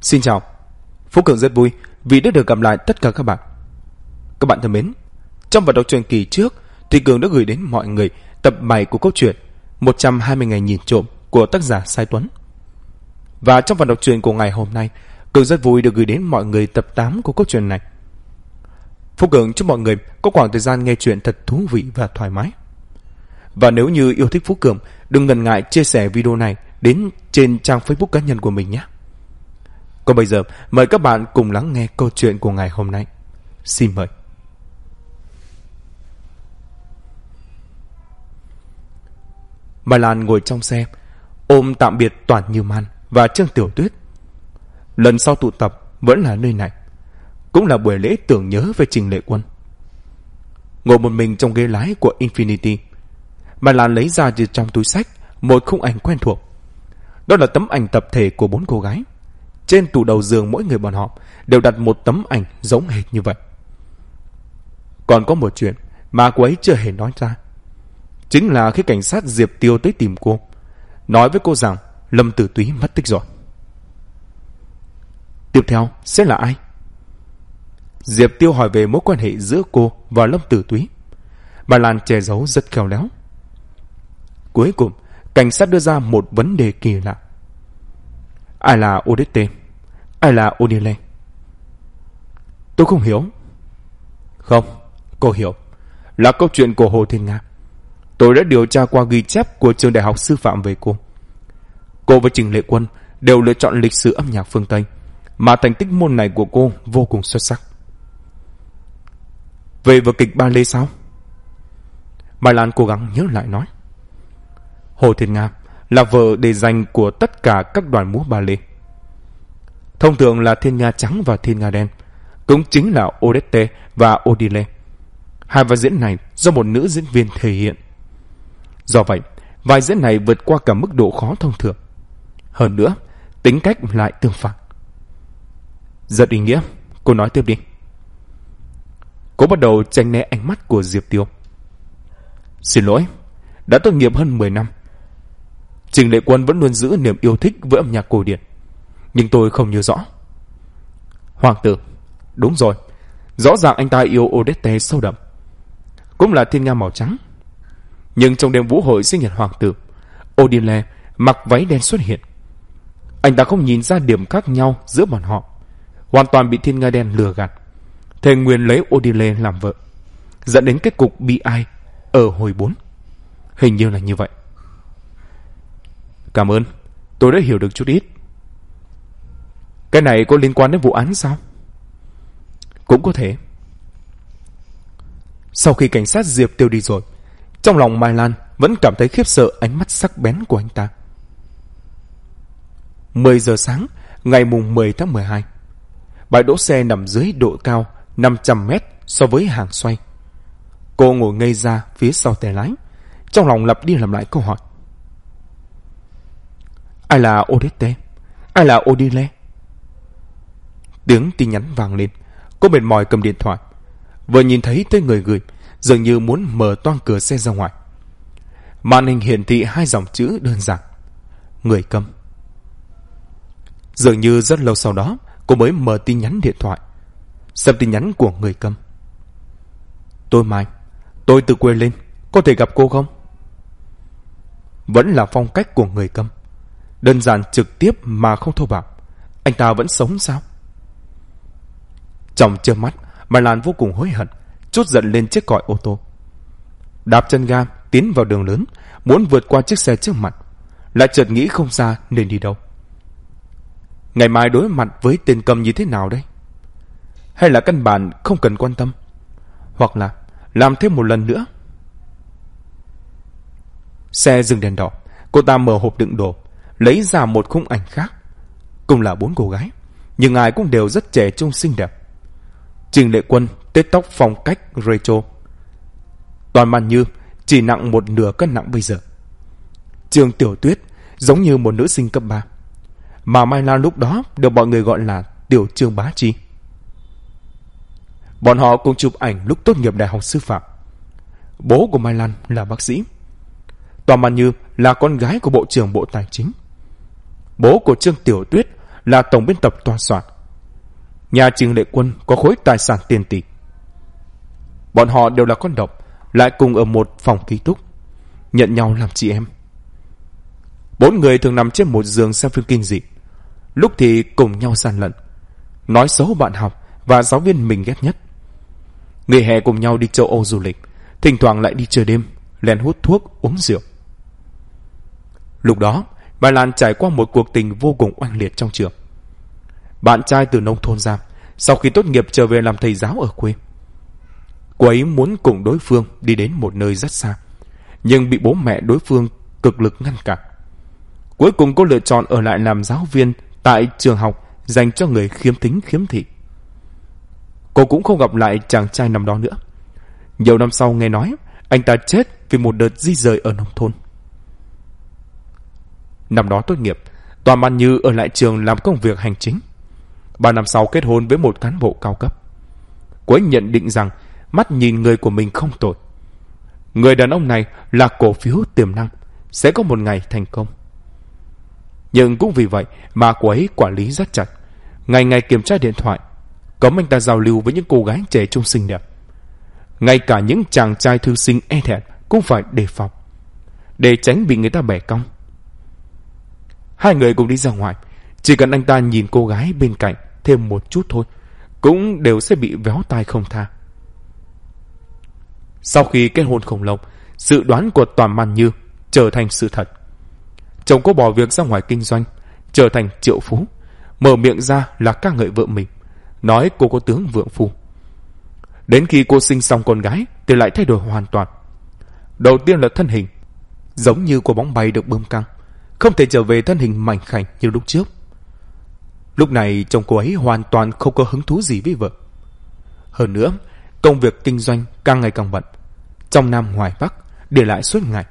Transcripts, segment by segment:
Xin chào, Phú Cường rất vui vì đã được gặp lại tất cả các bạn. Các bạn thân mến, trong vận đọc truyện kỳ trước thì Cường đã gửi đến mọi người tập 7 của câu chuyện 120 ngày nhìn trộm của tác giả Sai Tuấn. Và trong phần đọc truyện của ngày hôm nay, Cường rất vui được gửi đến mọi người tập 8 của câu chuyện này. Phú Cường chúc mọi người có khoảng thời gian nghe chuyện thật thú vị và thoải mái. Và nếu như yêu thích Phú Cường, đừng ngần ngại chia sẻ video này đến trên trang Facebook cá nhân của mình nhé. Còn bây giờ, mời các bạn cùng lắng nghe câu chuyện của ngày hôm nay. Xin mời. Mai Lan ngồi trong xe, ôm tạm biệt Toàn Như Man và Trương Tiểu Tuyết. Lần sau tụ tập vẫn là nơi này. Cũng là buổi lễ tưởng nhớ về Trình Lệ Quân. Ngồi một mình trong ghế lái của Infinity, Mai Lan lấy ra từ trong túi sách một khung ảnh quen thuộc. Đó là tấm ảnh tập thể của bốn cô gái. Trên tủ đầu giường mỗi người bọn họ đều đặt một tấm ảnh giống hệt như vậy. Còn có một chuyện mà cô ấy chưa hề nói ra. Chính là khi cảnh sát Diệp Tiêu tới tìm cô, nói với cô rằng Lâm Tử Túy mất tích rồi. Tiếp theo sẽ là ai? Diệp Tiêu hỏi về mối quan hệ giữa cô và Lâm Tử Túy. Bà Lan che giấu rất khéo léo. Cuối cùng, cảnh sát đưa ra một vấn đề kỳ lạ. Ai là Odette? Ai là Odile? Tôi không hiểu. Không, cô hiểu. Là câu chuyện của Hồ Thiên Nga. Tôi đã điều tra qua ghi chép của trường đại học sư phạm về cô. Cô và Trình Lệ Quân đều lựa chọn lịch sử âm nhạc phương Tây, mà thành tích môn này của cô vô cùng xuất sắc. Về vở kịch ba lê sao? Mai Lan cố gắng nhớ lại nói. Hồ Thiên Nga là vợ đề danh của tất cả các đoàn múa ba lê. Thông thường là Thiên Nga trắng và Thiên Nga đen, cũng chính là Odette và Odile. Hai vai diễn này do một nữ diễn viên thể hiện. Do vậy, vai diễn này vượt qua cả mức độ khó thông thường. Hơn nữa, tính cách lại tương phản. Rất ý nghĩa, cô nói tiếp đi. Cô bắt đầu tránh né ánh mắt của Diệp Tiêu. Xin lỗi, đã tốt nghiệp hơn 10 năm. Trình Lệ Quân vẫn luôn giữ niềm yêu thích với âm nhạc cổ điển. Nhưng tôi không nhớ rõ. Hoàng tử, đúng rồi. Rõ ràng anh ta yêu Odette sâu đậm. Cũng là thiên nga màu trắng. Nhưng trong đêm vũ hội sinh nhật hoàng tử, Odile mặc váy đen xuất hiện. Anh ta không nhìn ra điểm khác nhau giữa bọn họ. Hoàn toàn bị thiên nga đen lừa gạt. Thề nguyên lấy Odile làm vợ. Dẫn đến kết cục bi ai ở hồi 4. Hình như là như vậy. Cảm ơn, tôi đã hiểu được chút ít. Cái này có liên quan đến vụ án sao? Cũng có thể. Sau khi cảnh sát Diệp tiêu đi rồi, trong lòng Mai Lan vẫn cảm thấy khiếp sợ ánh mắt sắc bén của anh ta. 10 giờ sáng, ngày mùng 10 tháng 12. Bãi đỗ xe nằm dưới độ cao 500 mét so với hàng xoay. Cô ngồi ngây ra phía sau tay lái, trong lòng lặp đi lặp lại câu hỏi. Ai là Odette? Ai là Odile? Tiếng tin nhắn vang lên. Cô mệt mỏi cầm điện thoại. Vừa nhìn thấy tên người gửi, dường như muốn mở toang cửa xe ra ngoài. Màn hình hiển thị hai dòng chữ đơn giản. Người câm. Dường như rất lâu sau đó, cô mới mở tin nhắn điện thoại. Xem tin nhắn của người câm. Tôi Mai, tôi từ quê lên, có thể gặp cô không? Vẫn là phong cách của người câm. Đơn giản trực tiếp mà không thô bạo. Anh ta vẫn sống sao? Trong chơ mắt, Mai Lan vô cùng hối hận, chút giận lên chiếc còi ô tô. Đạp chân ga, tiến vào đường lớn, muốn vượt qua chiếc xe trước mặt. Lại chợt nghĩ không ra nên đi đâu. Ngày mai đối mặt với tên cầm như thế nào đây? Hay là căn bản không cần quan tâm? Hoặc là làm thêm một lần nữa? Xe dừng đèn đỏ, cô ta mở hộp đựng đồ, lấy ra một khung ảnh khác. Cùng là bốn cô gái, nhưng ai cũng đều rất trẻ trung xinh đẹp. Trình Lệ Quân tết tóc phong cách retro. Toàn Man như chỉ nặng một nửa cân nặng bây giờ. Trường Tiểu Tuyết giống như một nữ sinh cấp 3. Mà Mai Lan lúc đó được mọi người gọi là Tiểu Trương Bá Chi. Bọn họ cùng chụp ảnh lúc tốt nghiệp đại học sư phạm. Bố của Mai Lan là bác sĩ. Toàn Man Như là con gái của Bộ trưởng Bộ Tài chính. Bố của Trương Tiểu Tuyết là tổng biên tập tòa soạn. Nhà trường Lệ Quân có khối tài sản tiền tỷ. Bọn họ đều là con độc, lại cùng ở một phòng ký túc, nhận nhau làm chị em. Bốn người thường nằm trên một giường xem phim kinh dị, lúc thì cùng nhau gian lận, nói xấu bạn học và giáo viên mình ghét nhất. Nghỉ hè cùng nhau đi châu Âu du lịch, thỉnh thoảng lại đi chơi đêm, lén hút thuốc, uống rượu. Lúc đó, Bà Lan trải qua một cuộc tình vô cùng oanh liệt trong trường. Bạn trai từ nông thôn ra, sau khi tốt nghiệp trở về làm thầy giáo ở quê. Cô ấy muốn cùng đối phương đi đến một nơi rất xa, nhưng bị bố mẹ đối phương cực lực ngăn cản. Cuối cùng cô lựa chọn ở lại làm giáo viên tại trường học dành cho người khiếm thính khiếm thị. Cô cũng không gặp lại chàng trai năm đó nữa. Nhiều năm sau nghe nói, anh ta chết vì một đợt di rời ở nông thôn. Năm đó tốt nghiệp, Toàn Ban Như ở lại trường làm công việc hành chính. Ba năm sau kết hôn với một cán bộ cao cấp. Cô ấy nhận định rằng mắt nhìn người của mình không tồi. Người đàn ông này là cổ phiếu tiềm năng, sẽ có một ngày thành công. Nhưng cũng vì vậy mà cô ấy quản lý rất chặt. Ngày ngày kiểm tra điện thoại, cấm anh ta giao lưu với những cô gái trẻ trung xinh đẹp. Ngay cả những chàng trai thư sinh e thẹn cũng phải đề phòng. Để tránh bị người ta bẻ cong. Hai người cùng đi ra ngoài. Chỉ cần anh ta nhìn cô gái bên cạnh thêm một chút thôi, cũng đều sẽ bị véo tai không tha. Sau khi kết hôn khổng lâu, dự đoán của Toàn Man Như trở thành sự thật. Chồng cô bỏ việc ra ngoài kinh doanh, trở thành triệu phú, mở miệng ra là ca ngợi vợ mình, nói cô có tướng vượng phu. Đến khi cô sinh xong con gái thì lại thay đổi hoàn toàn. Đầu tiên là thân hình, giống như quả bóng bay được bơm căng không thể trở về thân hình mảnh khảnh như lúc trước. Lúc này chồng cô ấy hoàn toàn không có hứng thú gì với vợ. Hơn nữa, công việc kinh doanh càng ngày càng bận. Trong Nam ngoài Bắc, để lại suốt ngày.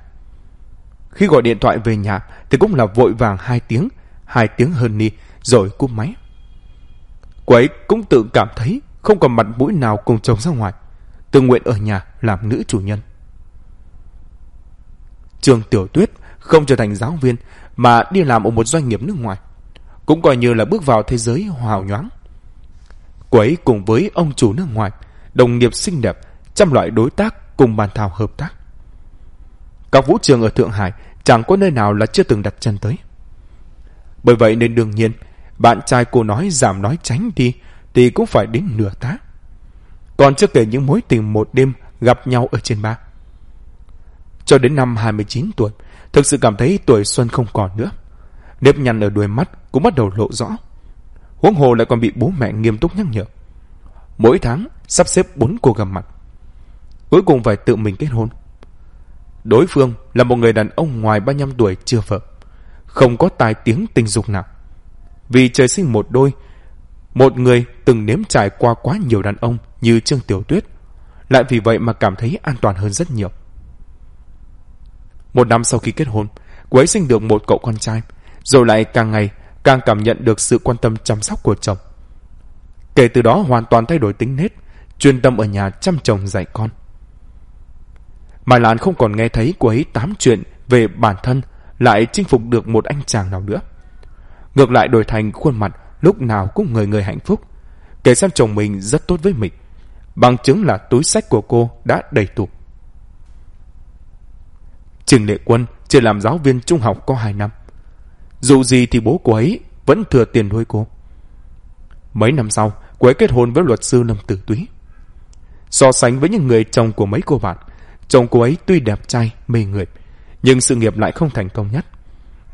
Khi gọi điện thoại về nhà thì cũng là vội vàng hai tiếng, hai tiếng hơn đi, rồi cúp máy. Cô ấy cũng tự cảm thấy không còn mặt mũi nào cùng chồng ra ngoài, tự nguyện ở nhà làm nữ chủ nhân. Trường Tiểu Tuyết không trở thành giáo viên mà đi làm ở một doanh nghiệp nước ngoài. Cũng coi như là bước vào thế giới hào nhoáng. Cô ấy cùng với ông chủ nước ngoài, đồng nghiệp xinh đẹp, trăm loại đối tác cùng bàn thảo hợp tác. Các vũ trường ở Thượng Hải chẳng có nơi nào là chưa từng đặt chân tới. Bởi vậy nên đương nhiên, bạn trai cô nói giảm nói tránh đi thì cũng phải đến nửa tá. Còn chưa kể những mối tình một đêm gặp nhau ở trên ba. Cho đến năm 29 tuổi, thực sự cảm thấy tuổi xuân không còn nữa. Nếp nhăn ở đuôi mắt cũng bắt đầu lộ rõ. Huống hồ lại còn bị bố mẹ nghiêm túc nhắc nhở. Mỗi tháng sắp xếp bốn cô gặp mặt. Cuối cùng phải tự mình kết hôn. Đối phương là một người đàn ông ngoài 35 tuổi chưa vợ. Không có tài tiếng tình dục nào. Vì trời sinh một đôi, một người từng nếm trải qua quá nhiều đàn ông như Trương Tiểu Tuyết, lại vì vậy mà cảm thấy an toàn hơn rất nhiều. Một năm sau khi kết hôn, cô ấy sinh được một cậu con trai, rồi lại càng ngày càng cảm nhận được sự quan tâm chăm sóc của chồng. Kể từ đó hoàn toàn thay đổi tính nết, chuyên tâm ở nhà chăm chồng dạy con. Mai Lan không còn nghe thấy cô ấy tám chuyện về bản thân lại chinh phục được một anh chàng nào nữa. Ngược lại đổi thành khuôn mặt lúc nào cũng người người hạnh phúc, kể xem chồng mình rất tốt với mình. Bằng chứng là túi sách của cô đã đầy tủ. Trình Lệ Quân chỉ làm giáo viên trung học có 2 năm. Dù gì thì bố cô ấy vẫn thừa tiền nuôi cô. Mấy năm sau, cô ấy kết hôn với luật sư Lâm Tử Túy. So sánh với những người chồng của mấy cô bạn, chồng cô ấy tuy đẹp trai, mê người, nhưng sự nghiệp lại không thành công nhất.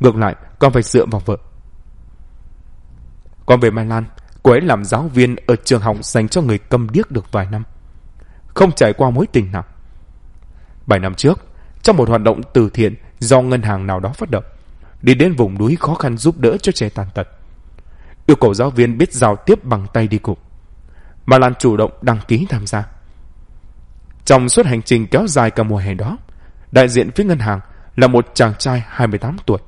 Ngược lại, còn phải dựa vào vợ. Còn về Mai Lan, cô ấy làm giáo viên ở trường học dành cho người câm điếc được vài năm. Không trải qua mối tình nào. Bảy năm trước, trong một hoạt động từ thiện do ngân hàng nào đó phát động, đi đến vùng núi khó khăn giúp đỡ cho trẻ tàn tật. Yêu cầu giáo viên biết giao tiếp bằng tay đi cùng. Mà Lan chủ động đăng ký tham gia. Trong suốt hành trình kéo dài cả mùa hè đó, đại diện phía ngân hàng là một chàng trai 28 tuổi.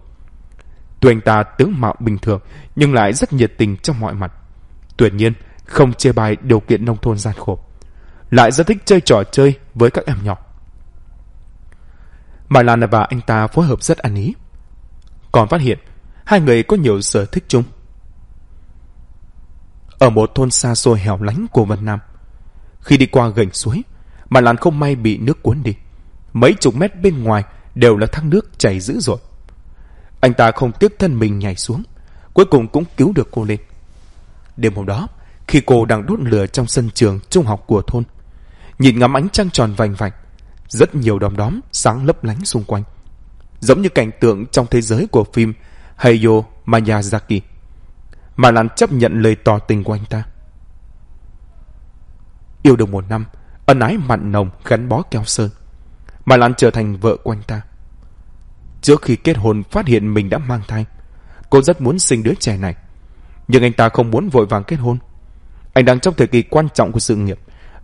Tuy anh ta tướng mạo bình thường nhưng lại rất nhiệt tình trong mọi mặt. Tuyệt nhiên, không chê bài điều kiện nông thôn gian khổ. Lại rất thích chơi trò chơi với các em nhỏ. Bà Lan và anh ta phối hợp rất ăn ý. Còn phát hiện, hai người có nhiều sở thích chung. ở một thôn xa xôi hẻo lánh của Vân Nam. Khi đi qua gành suối, mà làn không may bị nước cuốn đi. Mấy chục mét bên ngoài đều là thác nước chảy dữ dội. Anh ta không tiếc thân mình nhảy xuống, cuối cùng cũng cứu được cô lên. Đêm hôm đó, khi cô đang đốt lửa trong sân trường trung học của thôn, nhìn ngắm ánh trăng tròn vành vạch, rất nhiều đom đóm sáng lấp lánh xung quanh, giống như cảnh tượng trong thế giới của phim Hayao Miyazaki. Mà Lan chấp nhận lời tỏ tình của anh ta. Yêu được một năm, ân ái mặn nồng gắn bó keo sơn. Mà Lan trở thành vợ của anh ta. Trước khi kết hôn phát hiện mình đã mang thai, cô rất muốn sinh đứa trẻ này. Nhưng anh ta không muốn vội vàng kết hôn. Anh đang trong thời kỳ quan trọng của sự nghiệp,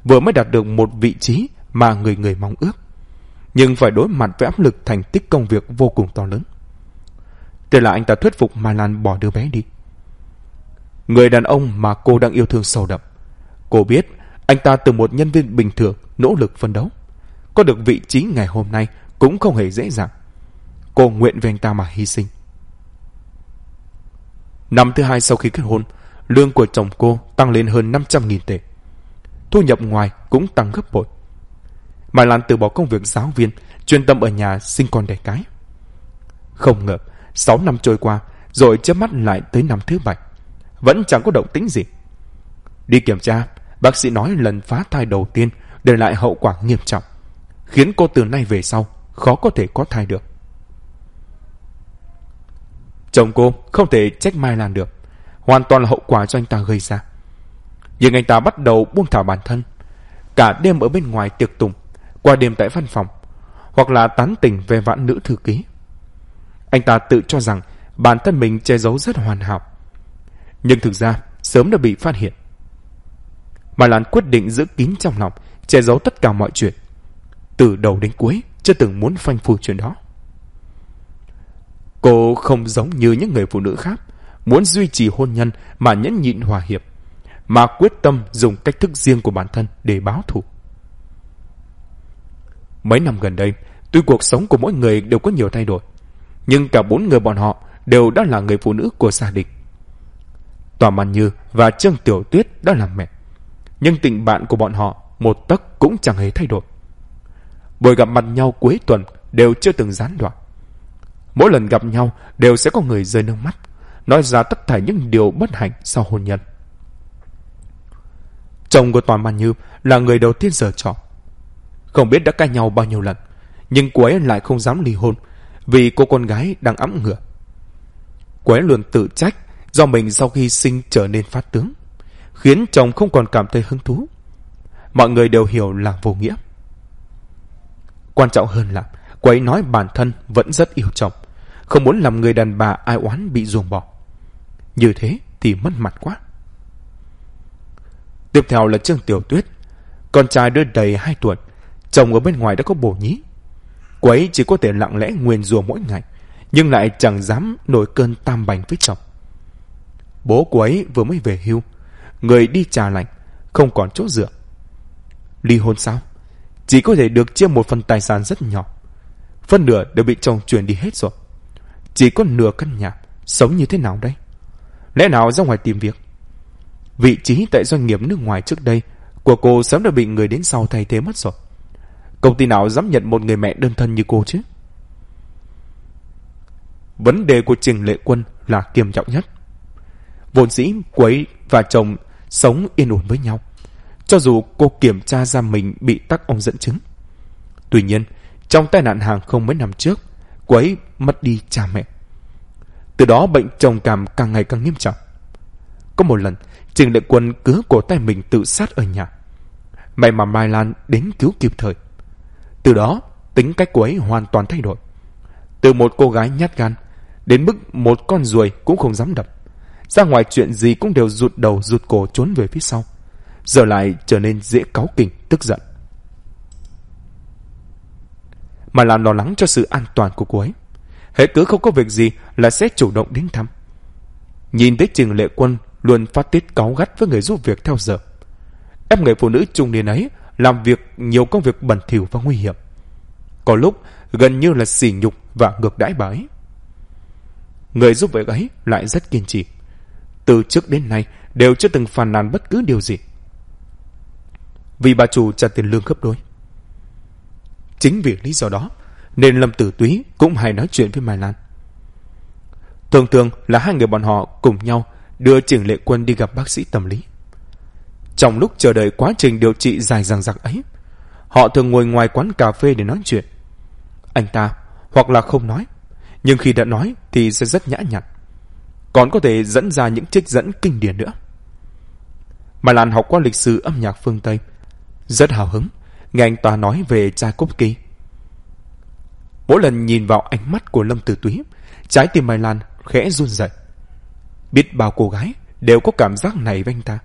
vừa mới đạt được một vị trí mà người người mong ước. Nhưng phải đối mặt với áp lực thành tích công việc vô cùng to lớn. Thế là anh ta thuyết phục Mai Lan bỏ đứa bé đi. Người đàn ông mà cô đang yêu thương sâu đậm. Cô biết anh ta từ một nhân viên bình thường nỗ lực phấn đấu. Có được vị trí ngày hôm nay cũng không hề dễ dàng. Cô nguyện về anh ta mà hy sinh. Năm thứ hai sau khi kết hôn, lương của chồng cô tăng lên hơn 500.000 tệ. Thu nhập ngoài cũng tăng gấp bội. Mai Lan từ bỏ công việc giáo viên, chuyên tâm ở nhà sinh con đẻ cái. Không ngờ, 6 năm trôi qua, rồi chớp mắt lại tới năm thứ bảy. Vẫn chẳng có động tĩnh gì. Đi kiểm tra, bác sĩ nói lần phá thai đầu tiên để lại hậu quả nghiêm trọng, khiến cô từ nay về sau khó có thể có thai được. Chồng cô không thể trách Mai Lan được, hoàn toàn là hậu quả do anh ta gây ra. Nhưng anh ta bắt đầu buông thả bản thân, cả đêm ở bên ngoài tiệc tùng, qua đêm tại văn phòng, hoặc là tán tỉnh về vạn nữ thư ký. Anh ta tự cho rằng bản thân mình che giấu rất hoàn hảo. Nhưng thực ra, sớm đã bị phát hiện. mà Lan quyết định giữ kín trong lòng, che giấu tất cả mọi chuyện. Từ đầu đến cuối, chưa từng muốn phanh phui chuyện đó. Cô không giống như những người phụ nữ khác, muốn duy trì hôn nhân mà nhẫn nhịn hòa hiệp, mà quyết tâm dùng cách thức riêng của bản thân để báo thù. Mấy năm gần đây, tuy cuộc sống của mỗi người đều có nhiều thay đổi, nhưng cả bốn người bọn họ đều đã là người phụ nữ của gia đình. Tòa Màn Như và Trương Tiểu Tuyết đã làm mẹ, nhưng tình bạn của bọn họ một tấc cũng chẳng hề thay đổi. Buổi gặp mặt nhau cuối tuần đều chưa từng gián đoạn. Mỗi lần gặp nhau đều sẽ có người rơi nước mắt, nói ra tất cả những điều bất hạnh sau hôn nhân. Chồng của Toàn Màn Như là người đầu tiên giờ trọ. Không biết đã cãi nhau bao nhiêu lần, nhưng cô ấy lại không dám ly hôn vì cô con gái đang ấm ngựa. Cô ấy luôn tự trách do mình sau khi sinh trở nên phát tướng, khiến chồng không còn cảm thấy hứng thú. Mọi người đều hiểu là vô nghĩa. Quan trọng hơn là cô ấy nói bản thân vẫn rất yêu chồng, không muốn làm người đàn bà ai oán bị ruồng bỏ. Như thế thì mất mặt quá. Tiếp theo là Trương Tiểu Tuyết. Con trai đưa đầy 2 tuổi, chồng ở bên ngoài đã có bổ nhí. Cô ấy chỉ có thể lặng lẽ nguyền rùa mỗi ngày, nhưng lại chẳng dám nổi cơn tam bành với chồng. Bố cô ấy vừa mới về hưu, người đi trà lạnh, không còn chỗ dựa. Ly hôn sao? Chỉ có thể được chia một phần tài sản rất nhỏ. Phân nửa đều bị chồng chuyển đi hết rồi. Chỉ có nửa căn nhà, sống như thế nào đây? Lẽ nào ra ngoài tìm việc? Vị trí tại doanh nghiệp nước ngoài trước đây của cô sớm đã bị người đến sau thay thế mất rồi. Công ty nào dám nhận một người mẹ đơn thân như cô chứ? Vấn đề của Trình Lệ Quân là kiềm trọng nhất. Vốn dĩ cô ấy và chồng sống yên ổn với nhau. Cho dù cô kiểm tra ra mình bị tắc ong dẫn chứng. Tuy nhiên, trong tai nạn hàng không mấy năm trước, cô ấy mất đi cha mẹ. Từ đó bệnh trầm cảm càng ngày càng nghiêm trọng. Có một lần, Trình Lệ Quân cứ cổ tay mình tự sát ở nhà. May mà Mai Lan đến cứu kịp thời. Từ đó, tính cách của ấy hoàn toàn thay đổi. Từ một cô gái nhát gan, đến mức một con ruồi cũng không dám đập. Ra ngoài chuyện gì cũng đều rụt đầu rụt cổ trốn về phía sau. Giờ lại trở nên dễ cáu kỉnh, tức giận. Mà làm lo lắng cho sự an toàn của cô ấy. Hệ cứ không có việc gì là sẽ chủ động đến thăm. Nhìn thấy Trình Lệ Quân luôn phát tiết cáu gắt với người giúp việc theo giờ. Ép người phụ nữ trung niên ấy làm việc nhiều công việc bẩn thỉu và nguy hiểm. Có lúc gần như là sỉ nhục và ngược đãi bà ấy. Người giúp việc ấy lại rất kiên trì. từ trước đến nay đều chưa từng phàn nàn bất cứ điều gì. Vì bà chủ trả tiền lương gấp đôi. Chính vì lý do đó, nên Lâm Tử Túy cũng hay nói chuyện với Mai Lan. Thường thường là hai người bọn họ cùng nhau đưa Trình Lệ Quân đi gặp bác sĩ tâm lý. Trong lúc chờ đợi quá trình điều trị dài dằng dặc ấy, họ thường ngồi ngoài quán cà phê để nói chuyện. Anh ta hoặc là không nói, nhưng khi đã nói thì sẽ rất nhã nhặn. Còn có thể dẫn ra những trích dẫn kinh điển nữa. Mai Lan học qua lịch sử âm nhạc phương Tây, rất hào hứng nghe anh ta nói về Tchaikovsky. Mỗi lần nhìn vào ánh mắt của Lâm Tử Túy, trái tim Mai Lan khẽ run rẩy. Biết bao cô gái đều có cảm giác này với anh ta.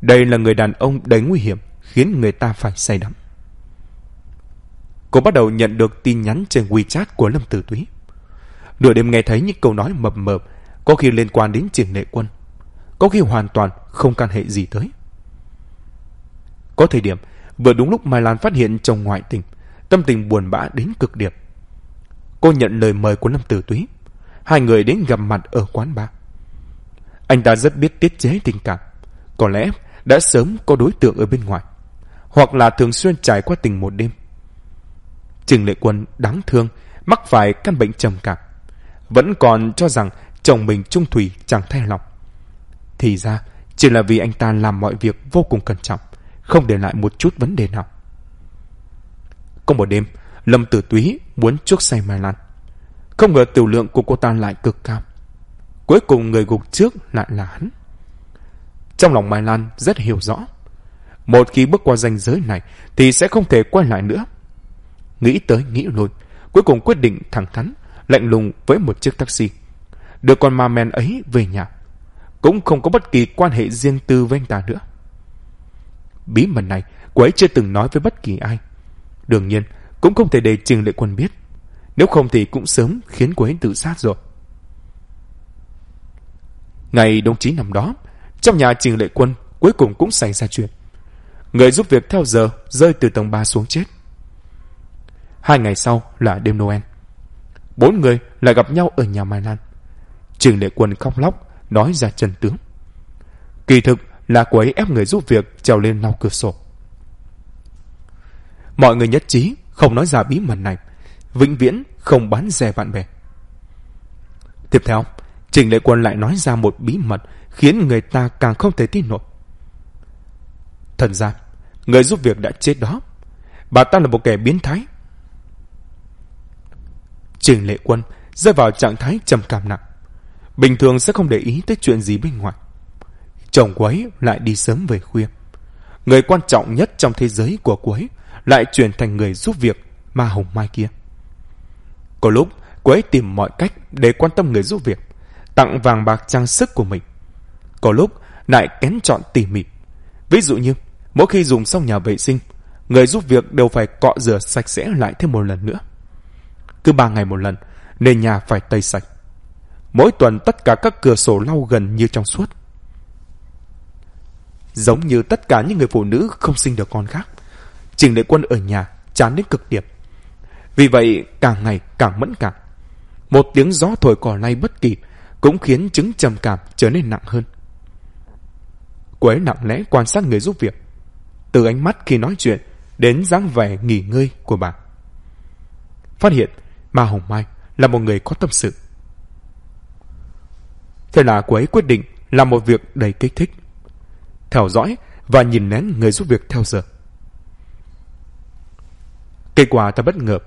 Đây là người đàn ông đầy nguy hiểm, khiến người ta phải say đắm. Cô bắt đầu nhận được tin nhắn trên WeChat của Lâm Tử Túy. Nửa đêm nghe thấy những câu nói mập mờ, có khi liên quan đến triển lệ quân, có khi hoàn toàn không can hệ gì tới. Có thời điểm, vừa đúng lúc Mai Lan phát hiện chồng ngoại tình, tâm tình buồn bã đến cực điểm. Cô nhận lời mời của Lâm Tử Túy. Hai người đến gặp mặt ở quán bar. Anh ta rất biết tiết chế tình cảm. Có lẽ đã sớm có đối tượng ở bên ngoài. Hoặc là thường xuyên trải qua tình một đêm. Trình Lệ Quân đáng thương, mắc phải căn bệnh trầm cảm. Vẫn còn cho rằng chồng mình trung thủy chẳng thay lòng. Thì ra, chỉ là vì anh ta làm mọi việc vô cùng cẩn trọng, không để lại một chút vấn đề nào. Có một đêm, Lâm Tử Túy muốn chuốc say Mai Lan. Không ngờ tiểu lượng của cô ta lại cực cao. Cuối cùng người gục trước lại là hắn. Trong lòng Mai Lan rất hiểu rõ. Một khi bước qua ranh giới này thì sẽ không thể quay lại nữa. Nghĩ tới nghĩ lui, cuối cùng quyết định thẳng thắn, lạnh lùng với một chiếc taxi. Đưa con ma men ấy về nhà. Cũng không có bất kỳ quan hệ riêng tư với anh ta nữa. Bí mật này, cô ấy chưa từng nói với bất kỳ ai. Đương nhiên, cũng không thể để Trình Lệ Quân biết. Nếu không thì cũng sớm khiến cô ấy tự sát rồi. Ngày đồng chí nằm đó, trong nhà Trình Lệ Quân cuối cùng cũng xảy ra chuyện. Người giúp việc theo giờ rơi từ tầng 3 xuống chết. Hai ngày sau là đêm Noel. Bốn người lại gặp nhau ở nhà Mai Lan. Trình Lệ Quân khóc lóc, nói ra chân tướng. Kỳ thực là cô ấy ép người giúp việc trèo lên lau cửa sổ. Mọi người nhất trí không nói ra bí mật này, vĩnh viễn không bán rẻ bạn bè. Tiếp theo, Trình Lệ Quân lại nói ra một bí mật khiến người ta càng không thể tin nổi. Thần gian, người giúp việc đã chết đó. Bà ta là một kẻ biến thái. Trình Lệ Quân rơi vào trạng thái trầm cảm nặng. Bình thường sẽ không để ý tới chuyện gì bên ngoài. Chồng cô ấy lại đi sớm về khuya. Người quan trọng nhất trong thế giới của cô ấy lại chuyển thành người giúp việc ma hồng mai kia. Có lúc, cô ấy tìm mọi cách để quan tâm người giúp việc, tặng vàng bạc trang sức của mình. Có lúc, lại kén chọn tỉ mỉ. Ví dụ như, mỗi khi dùng xong nhà vệ sinh, người giúp việc đều phải cọ rửa sạch sẽ lại thêm một lần nữa. Cứ ba ngày một lần, nền nhà phải tẩy sạch. Mỗi tuần tất cả các cửa sổ lau gần như trong suốt. Giống như tất cả những người phụ nữ không sinh được con khác. Trình Lệ Quân ở nhà chán đến cực điểm. Vì vậy càng ngày càng mẫn cảm. Một tiếng gió thổi cỏ lay bất kỳ cũng khiến chứng trầm cảm trở nên nặng hơn. Cô ấy lặng lẽ quan sát người giúp việc. Từ ánh mắt khi nói chuyện đến dáng vẻ nghỉ ngơi của bà. Phát hiện Ma Hồng Mai là một người có tâm sự. Thế là cô ấy quyết định làm một việc đầy kích thích. Theo dõi và nhìn nén người giúp việc theo giờ. Kết quả ta bất ngờ.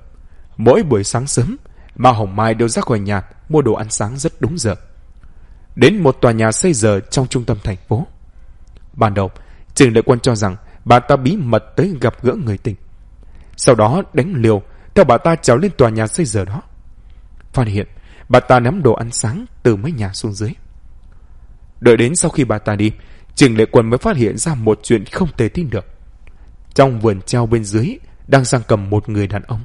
Mỗi buổi sáng sớm, Ma Hồng Mai đều ra khỏi nhà mua đồ ăn sáng rất đúng giờ. Đến một tòa nhà xây giờ trong trung tâm thành phố. Ban đầu, Trình Lệ Quân cho rằng bà ta bí mật tới gặp gỡ người tình. Sau đó đánh liều theo bà ta trèo lên tòa nhà xây giờ đó. Phát hiện, bà ta nắm đồ ăn sáng từ mấy nhà xuống dưới. Đợi đến sau khi bà ta đi, Trình Lệ Quân mới phát hiện ra một chuyện không thể tin được. Trong vườn treo bên dưới đang giang cầm một người đàn ông.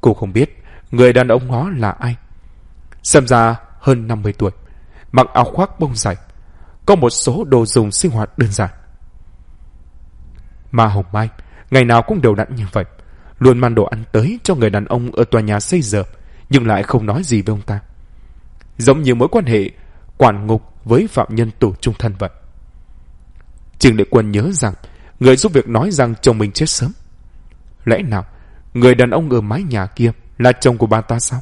Cô không biết người đàn ông đó là ai. Xem ra hơn 50 tuổi, mặc áo khoác bông dày có một số đồ dùng sinh hoạt đơn giản. Mà Hồng Mai ngày nào cũng đều đặn như vậy, luôn mang đồ ăn tới cho người đàn ông ở tòa nhà xây giờ, nhưng lại không nói gì với ông ta. Giống như mối quan hệ quản ngục với phạm nhân tù trung thân vậy. Trường Lệ Quân nhớ rằng người giúp việc nói rằng chồng mình chết sớm. Lẽ nào người đàn ông ở mái nhà kia là chồng của bà ta sao?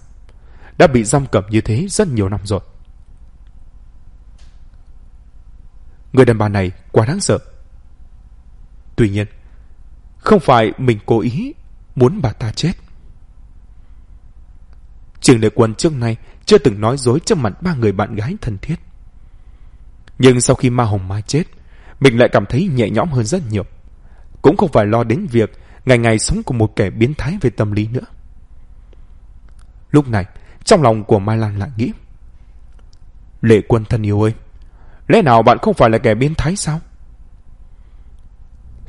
Đã bị giam cầm như thế rất nhiều năm rồi. Người đàn bà này quá đáng sợ. Tuy nhiên, không phải mình cố ý muốn bà ta chết. Trường Lệ Quân trước nay chưa từng nói dối trước mặt ba người bạn gái thân thiết. Nhưng sau khi Ma Hồng Mai chết, mình lại cảm thấy nhẹ nhõm hơn rất nhiều. Cũng không phải lo đến việc ngày ngày sống cùng một kẻ biến thái về tâm lý nữa. Lúc này, trong lòng của Mai Lan lại nghĩ. Lệ quân thân yêu ơi, lẽ nào bạn không phải là kẻ biến thái sao?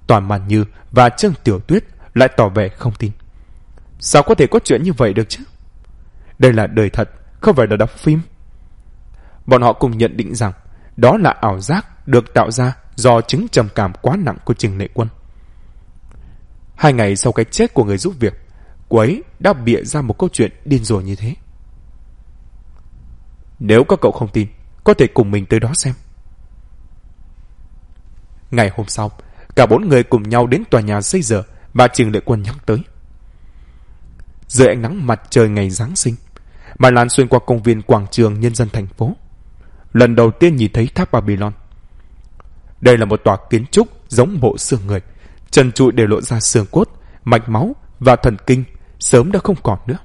Toàn Màn Như và Trương Tiểu Tuyết lại tỏ vẻ không tin. Sao có thể có chuyện như vậy được chứ? Đây là đời thật, không phải là đọc phim. Bọn họ cùng nhận định rằng đó là ảo giác được tạo ra do chứng trầm cảm quá nặng của Trình Lệ Quân. Hai ngày sau cái chết của người giúp việc, cô ấy đã bịa ra một câu chuyện điên rồ như thế. Nếu các cậu không tin, có thể cùng mình tới đó xem. Ngày hôm sau, cả bốn người cùng nhau đến tòa nhà xây dở mà Trường Lệ Quân nhắc tới. Dưới ánh nắng mặt trời ngày Giáng sinh, mà Lan xuyên qua công viên quảng trường nhân dân thành phố. Lần đầu tiên nhìn thấy tháp Babylon. Đây là một tòa kiến trúc giống bộ xương người, trần trụi để lộ ra xương cốt, mạch máu và thần kinh sớm đã không còn nữa.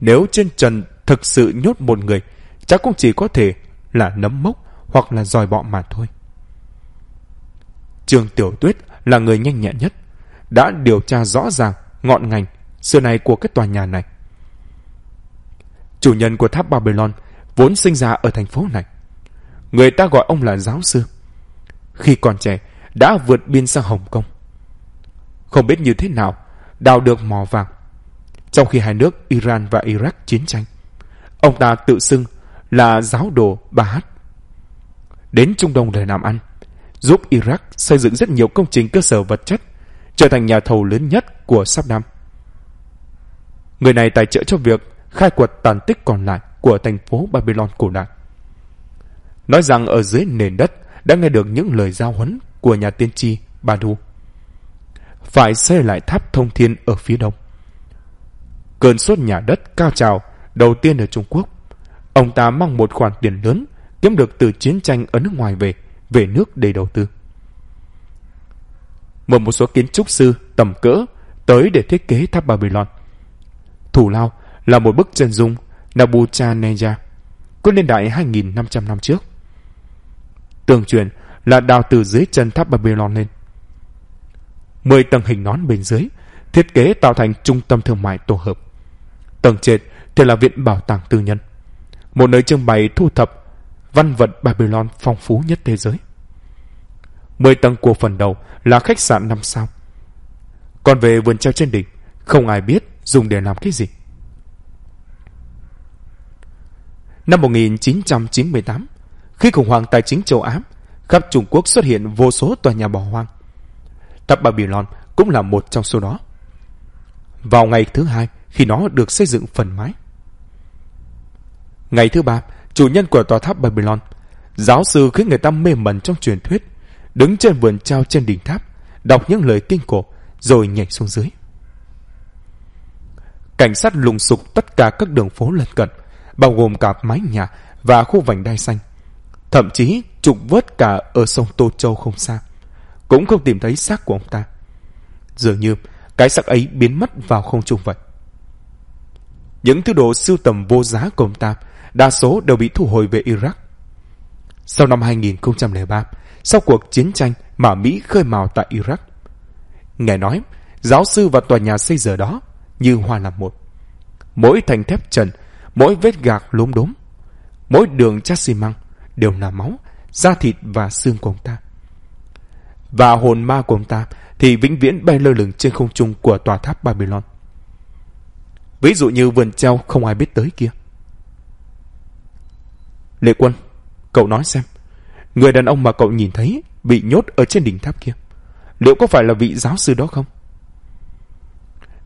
Nếu trên trần thực sự nhốt một người, chắc cũng chỉ có thể là nấm mốc hoặc là dòi bọ mà thôi. Trương Tiểu Tuyết là người nhanh nhẹn nhất, đã điều tra rõ ràng ngọn ngành xưa này của cái tòa nhà này. Chủ nhân của tháp Babylon vốn sinh ra ở thành phố này. Người ta gọi ông là giáo sư. Khi còn trẻ, đã vượt biên sang Hồng Kông. Không biết như thế nào, đào được mỏ vàng. Trong khi hai nước Iran và Iraq chiến tranh, ông ta tự xưng là giáo đồ Ba Hát. Đến Trung Đông để làm ăn, giúp Iraq xây dựng rất nhiều công trình cơ sở vật chất, trở thành nhà thầu lớn nhất của Saddam. Người này tài trợ cho việc khai quật tàn tích còn lại của thành phố Babylon cổ đại. Nói rằng ở dưới nền đất đã nghe được những lời giao huấn của nhà tiên tri Badu. Phải xây lại tháp thông thiên ở phía đông. Cơn sốt nhà đất cao trào đầu tiên ở Trung Quốc. Ông ta mang một khoản tiền lớn kiếm được từ chiến tranh ở nước ngoài về, về nước để đầu tư. Mời một số kiến trúc sư tầm cỡ tới để thiết kế tháp Babylon. Thủ lao là một bức chân dung Nabuchodonosor có niên đại 2.500 năm trước. Tường truyền là đào từ dưới chân tháp Babylon lên. Mười tầng hình nón bên dưới, thiết kế tạo thành trung tâm thương mại tổ hợp. Tầng trệt thì là viện bảo tàng tư nhân. Một nơi trưng bày thu thập văn vận Babylon phong phú nhất thế giới. Mười tầng của phần đầu là khách sạn năm sao. Còn về vườn treo trên đỉnh, không ai biết dùng để làm cái gì. Năm 1998, khi khủng hoảng tài chính châu Á, khắp Trung Quốc xuất hiện vô số tòa nhà bỏ hoang. Tháp Babylon cũng là một trong số đó. Vào ngày thứ hai, khi nó được xây dựng phần mái. Ngày thứ ba, chủ nhân của tòa tháp Babylon, giáo sư khiến người ta mê mẩn trong truyền thuyết, đứng trên vườn trao trên đỉnh tháp, đọc những lời kinh cổ, rồi nhảy xuống dưới. Cảnh sát lùng sục tất cả các đường phố lân cận, bao gồm cả mái nhà và khu vành đai xanh. Thậm chí trục vớt cả ở sông Tô Châu không xa. Cũng không tìm thấy xác của ông ta. Dường như cái xác ấy biến mất vào không trung vậy. Những thứ đồ sưu tầm vô giá của ông ta đa số đều bị thu hồi về Iraq. Sau năm 2003, sau cuộc chiến tranh mà Mỹ khơi mào tại Iraq, nghe nói giáo sư và tòa nhà xây giờ đó như hoa làm một. Mỗi thành thép trần mỗi vết gạc lốm đốm, mỗi đường chát xi măng đều là máu, da thịt và xương của ông ta. Và hồn ma của ông ta thì vĩnh viễn bay lơ lửng trên không trung của tòa tháp Babylon. Ví dụ như vườn treo không ai biết tới kia. Lệ quân, cậu nói xem, người đàn ông mà cậu nhìn thấy bị nhốt ở trên đỉnh tháp kia, liệu có phải là vị giáo sư đó không?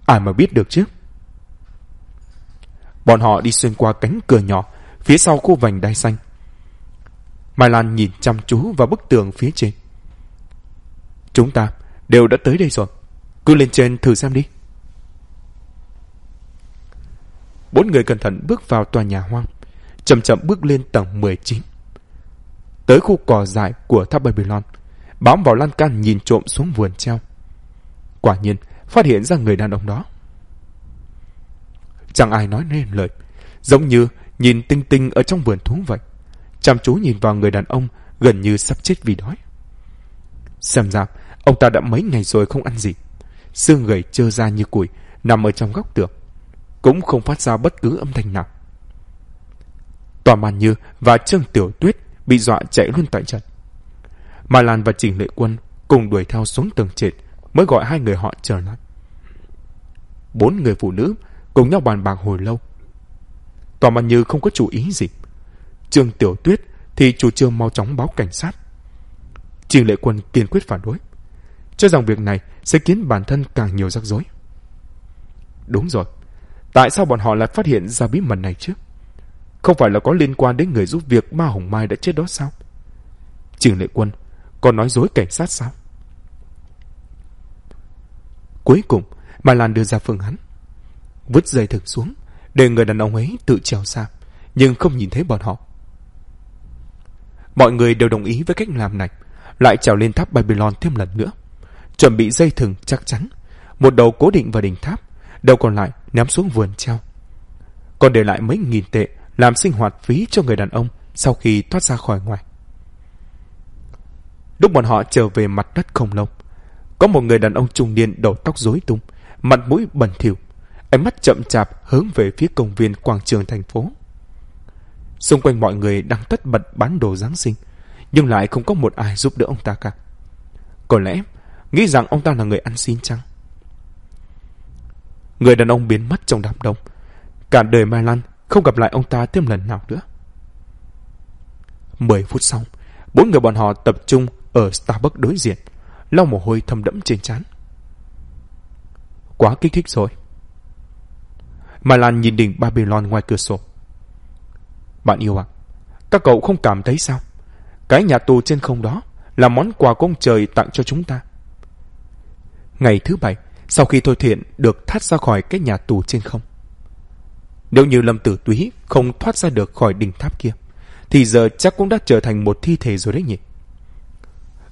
Ai mà biết được chứ? Bọn họ đi xuyên qua cánh cửa nhỏ phía sau khu vành đai xanh. Mai Lan nhìn chăm chú vào bức tường phía trên. Chúng ta đều đã tới đây rồi. Cứ lên trên thử xem đi. Bốn người cẩn thận bước vào tòa nhà hoang, chậm chậm bước lên tầng 19. Tới khu cỏ dài của tháp Babylon, bám vào lan can nhìn trộm xuống vườn treo. Quả nhiên, phát hiện ra người đàn ông đó. Chẳng ai nói nên lời, giống như nhìn tinh tinh ở trong vườn thú vậy. Chăm chú nhìn vào người đàn ông gần như sắp chết vì đói. Xem ra, ông ta đã mấy ngày rồi không ăn gì. Xương gầy trơ ra như củi, nằm ở trong góc tường. Cũng không phát ra bất cứ âm thanh nào. Tòa Màn Như và Trương Tiểu Tuyết bị dọa chạy luôn tại trận. Mà Lan và Trình Lệ Quân cùng đuổi theo xuống tầng trệt mới gọi hai người họ trở lại. Bốn người phụ nữ cùng nhau bàn bạc hồi lâu. Tòa Màn Như không có chủ ý gì. Trương Tiểu Tuyết thì chủ trương mau chóng báo cảnh sát. Trình Lệ Quân kiên quyết phản đối. Cho rằng việc này sẽ khiến bản thân càng nhiều rắc rối. Đúng rồi. Tại sao bọn họ lại phát hiện ra bí mật này chứ? Không phải là có liên quan đến người giúp việc Ma Hồng Mai đã chết đó sao? trường Lệ Quân còn nói dối cảnh sát sao? Cuối cùng, Mai Lan đưa ra phương án. Vứt dây thừng xuống, để người đàn ông ấy tự trèo xa, nhưng không nhìn thấy bọn họ. Mọi người đều đồng ý với cách làm này, lại trèo lên tháp Babylon thêm lần nữa. Chuẩn bị dây thừng chắc chắn, một đầu cố định vào đỉnh tháp, đầu còn lại ném xuống vườn treo. Còn để lại mấy nghìn tệ làm sinh hoạt phí cho người đàn ông sau khi thoát ra khỏi ngoài. Lúc bọn họ trở về mặt đất không lâu, có một người đàn ông trung niên đầu tóc rối tung, mặt mũi bẩn thỉu, ánh mắt chậm chạp hướng về phía công viên quảng trường thành phố. Xung quanh mọi người đang tất bật bán đồ Giáng sinh, nhưng lại không có một ai giúp đỡ ông ta cả. Có lẽ, nghĩ rằng ông ta là người ăn xin chăng? Người đàn ông biến mất trong đám đông. Cả đời Mai Lan không gặp lại ông ta thêm lần nào nữa. Mười phút sau, bốn người bọn họ tập trung ở Starbucks đối diện, lau mồ hôi thâm đẫm trên trán. Quá kích thích rồi. Mà Lan nhìn đỉnh Babylon ngoài cửa sổ. Bạn yêu ạ, các cậu không cảm thấy sao? Cái nhà tù trên không đó là món quà của ông trời tặng cho chúng ta. Ngày thứ bảy, sau khi Thôi Thiện được thoát ra khỏi cái nhà tù trên không. Nếu như Lâm Tử Túy không thoát ra được khỏi đỉnh tháp kia, thì giờ chắc cũng đã trở thành một thi thể rồi đấy nhỉ.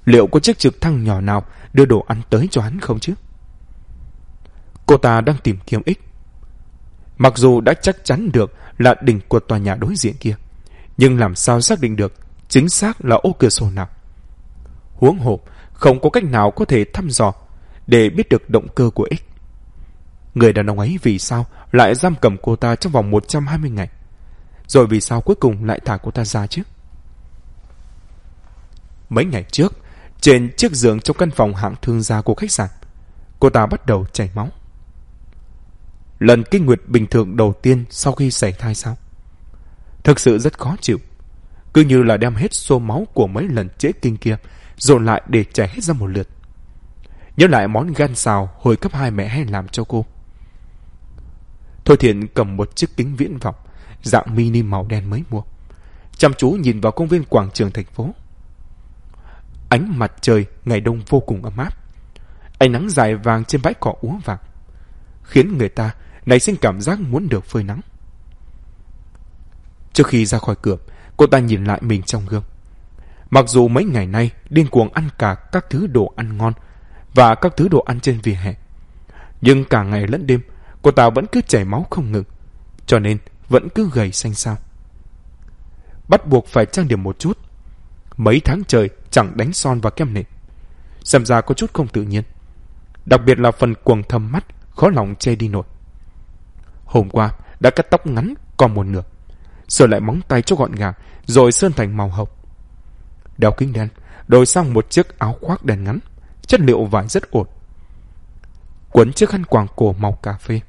Liệu có chiếc trực thăng nhỏ nào đưa đồ ăn tới cho hắn không chứ? Cô ta đang tìm kiếm ích. Mặc dù đã chắc chắn được là đỉnh của tòa nhà đối diện kia, nhưng làm sao xác định được chính xác là ô cửa sổ nào? Huống hồ, không có cách nào có thể thăm dò để biết được động cơ của ích. Người đàn ông ấy vì sao lại giam cầm cô ta trong vòng 120 ngày? Rồi vì sao cuối cùng lại thả cô ta ra chứ? Mấy ngày trước, trên chiếc giường trong căn phòng hạng thương gia của khách sạn, cô ta bắt đầu chảy máu. Lần kinh nguyệt bình thường đầu tiên sau khi xảy thai sao? Thực sự rất khó chịu. Cứ như là đem hết số máu của mấy lần trễ kinh kia dồn lại để chảy hết ra một lượt. Nhớ lại món gan xào hồi cấp 2 mẹ hay làm cho cô. Thôi Thiện cầm một chiếc kính viễn vọng, dạng mini màu đen mới mua. Chăm chú nhìn vào công viên quảng trường thành phố. Ánh mặt trời ngày đông vô cùng ấm áp. Ánh nắng dài vàng trên bãi cỏ úa vàng. Khiến người ta nảy sinh cảm giác muốn được phơi nắng. Trước khi ra khỏi cửa, cô ta nhìn lại mình trong gương. Mặc dù mấy ngày nay điên cuồng ăn cả các thứ đồ ăn ngon và các thứ đồ ăn trên vỉa hè, nhưng cả ngày lẫn đêm cô ta vẫn cứ chảy máu không ngừng, cho nên vẫn cứ gầy xanh xao. Bắt buộc phải trang điểm một chút. Mấy tháng trời chẳng đánh son và kem nền. Xem ra có chút không tự nhiên. Đặc biệt là phần quầng thâm mắt, khó lòng che đi nổi. Hôm qua đã cắt tóc ngắn còn một nửa. Sửa lại móng tay cho gọn gàng, rồi sơn thành màu hồng. Đeo kính đen, đổi sang một chiếc áo khoác đen ngắn. Chất liệu vải rất ổn. Quấn chiếc khăn quàng cổ màu cà phê.